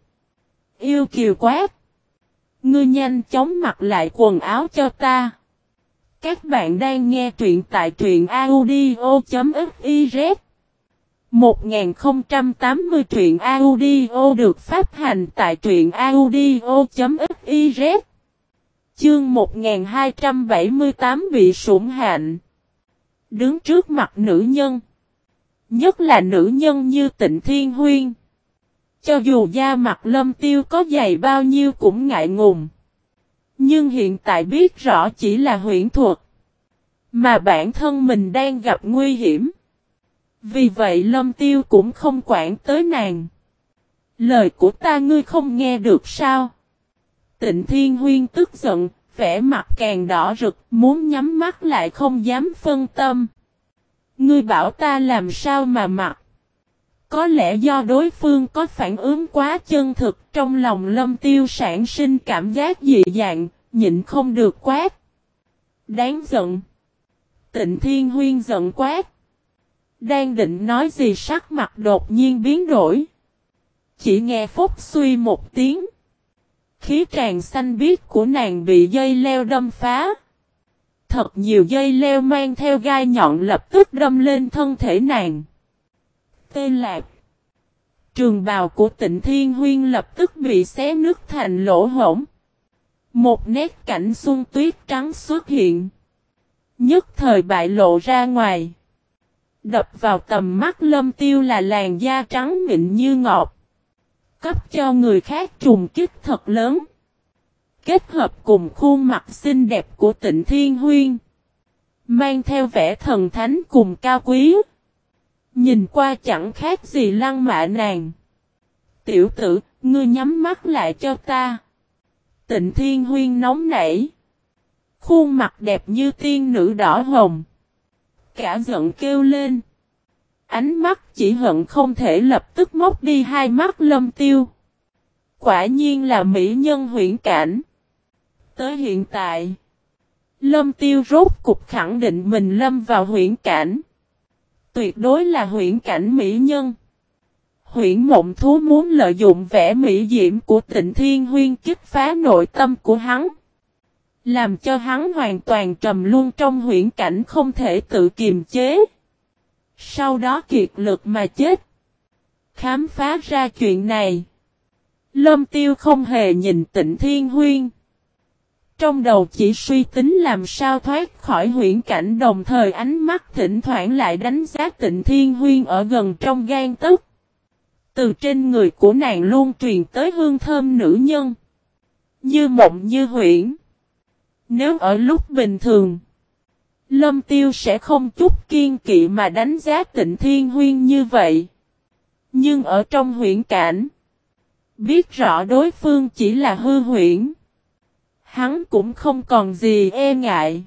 Yêu kiều quát. Ngươi nhanh chóng mặc lại quần áo cho ta. Các bạn đang nghe truyện tại truyện audio.fif 1080 truyện audio được phát hành tại truyện audio.fiz Chương 1278 bị sủng hạnh Đứng trước mặt nữ nhân Nhất là nữ nhân như tịnh thiên huyên cho dù da mặt lâm tiêu có dày bao nhiêu cũng ngại ngùng. Nhưng hiện tại biết rõ chỉ là huyễn thuật. Mà bản thân mình đang gặp nguy hiểm. Vì vậy lâm tiêu cũng không quản tới nàng. Lời của ta ngươi không nghe được sao? Tịnh Thiên Huyên tức giận, vẻ mặt càng đỏ rực, muốn nhắm mắt lại không dám phân tâm. Ngươi bảo ta làm sao mà mặc? Có lẽ do đối phương có phản ứng quá chân thực trong lòng lâm tiêu sản sinh cảm giác dị dạng, nhịn không được quát. Đáng giận. Tịnh Thiên Huyên giận quát. Đang định nói gì sắc mặt đột nhiên biến đổi. Chỉ nghe phúc suy một tiếng. Khí tràn xanh biếc của nàng bị dây leo đâm phá. Thật nhiều dây leo mang theo gai nhọn lập tức đâm lên thân thể nàng. Tê Lạc. Trường bào của tịnh Thiên Huyên lập tức bị xé nứt thành lỗ hổng. Một nét cảnh xuân tuyết trắng xuất hiện. Nhất thời bại lộ ra ngoài. Đập vào tầm mắt lâm tiêu là làn da trắng mịn như ngọt. Cấp cho người khác trùng kích thật lớn. Kết hợp cùng khuôn mặt xinh đẹp của tịnh Thiên Huyên. Mang theo vẻ thần thánh cùng cao quý. Nhìn qua chẳng khác gì lăng mạ nàng. Tiểu tử, ngươi nhắm mắt lại cho ta. Tịnh Thiên Huyên nóng nảy. Khuôn mặt đẹp như tiên nữ đỏ hồng. Cả giận kêu lên. Ánh mắt chỉ hận không thể lập tức móc đi hai mắt lâm tiêu. Quả nhiên là mỹ nhân huyễn cảnh. Tới hiện tại, lâm tiêu rốt cục khẳng định mình lâm vào huyễn cảnh. Tuyệt đối là huyễn cảnh mỹ nhân. Huyễn mộng thú muốn lợi dụng vẻ mỹ diễm của tịnh thiên huyên kích phá nội tâm của hắn. Làm cho hắn hoàn toàn trầm luôn trong huyễn cảnh không thể tự kiềm chế. Sau đó kiệt lực mà chết. Khám phá ra chuyện này. Lâm tiêu không hề nhìn tịnh thiên huyên. Trong đầu chỉ suy tính làm sao thoát khỏi huyễn cảnh đồng thời ánh mắt thỉnh thoảng lại đánh giá tịnh thiên huyên ở gần trong gan tức. Từ trên người của nàng luôn truyền tới hương thơm nữ nhân. Như mộng như huyễn. Nếu ở lúc bình thường. Lâm tiêu sẽ không chút kiên kỵ mà đánh giá tịnh thiên huyên như vậy. Nhưng ở trong huyễn cảnh. Biết rõ đối phương chỉ là hư huyễn. Hắn cũng không còn gì e ngại.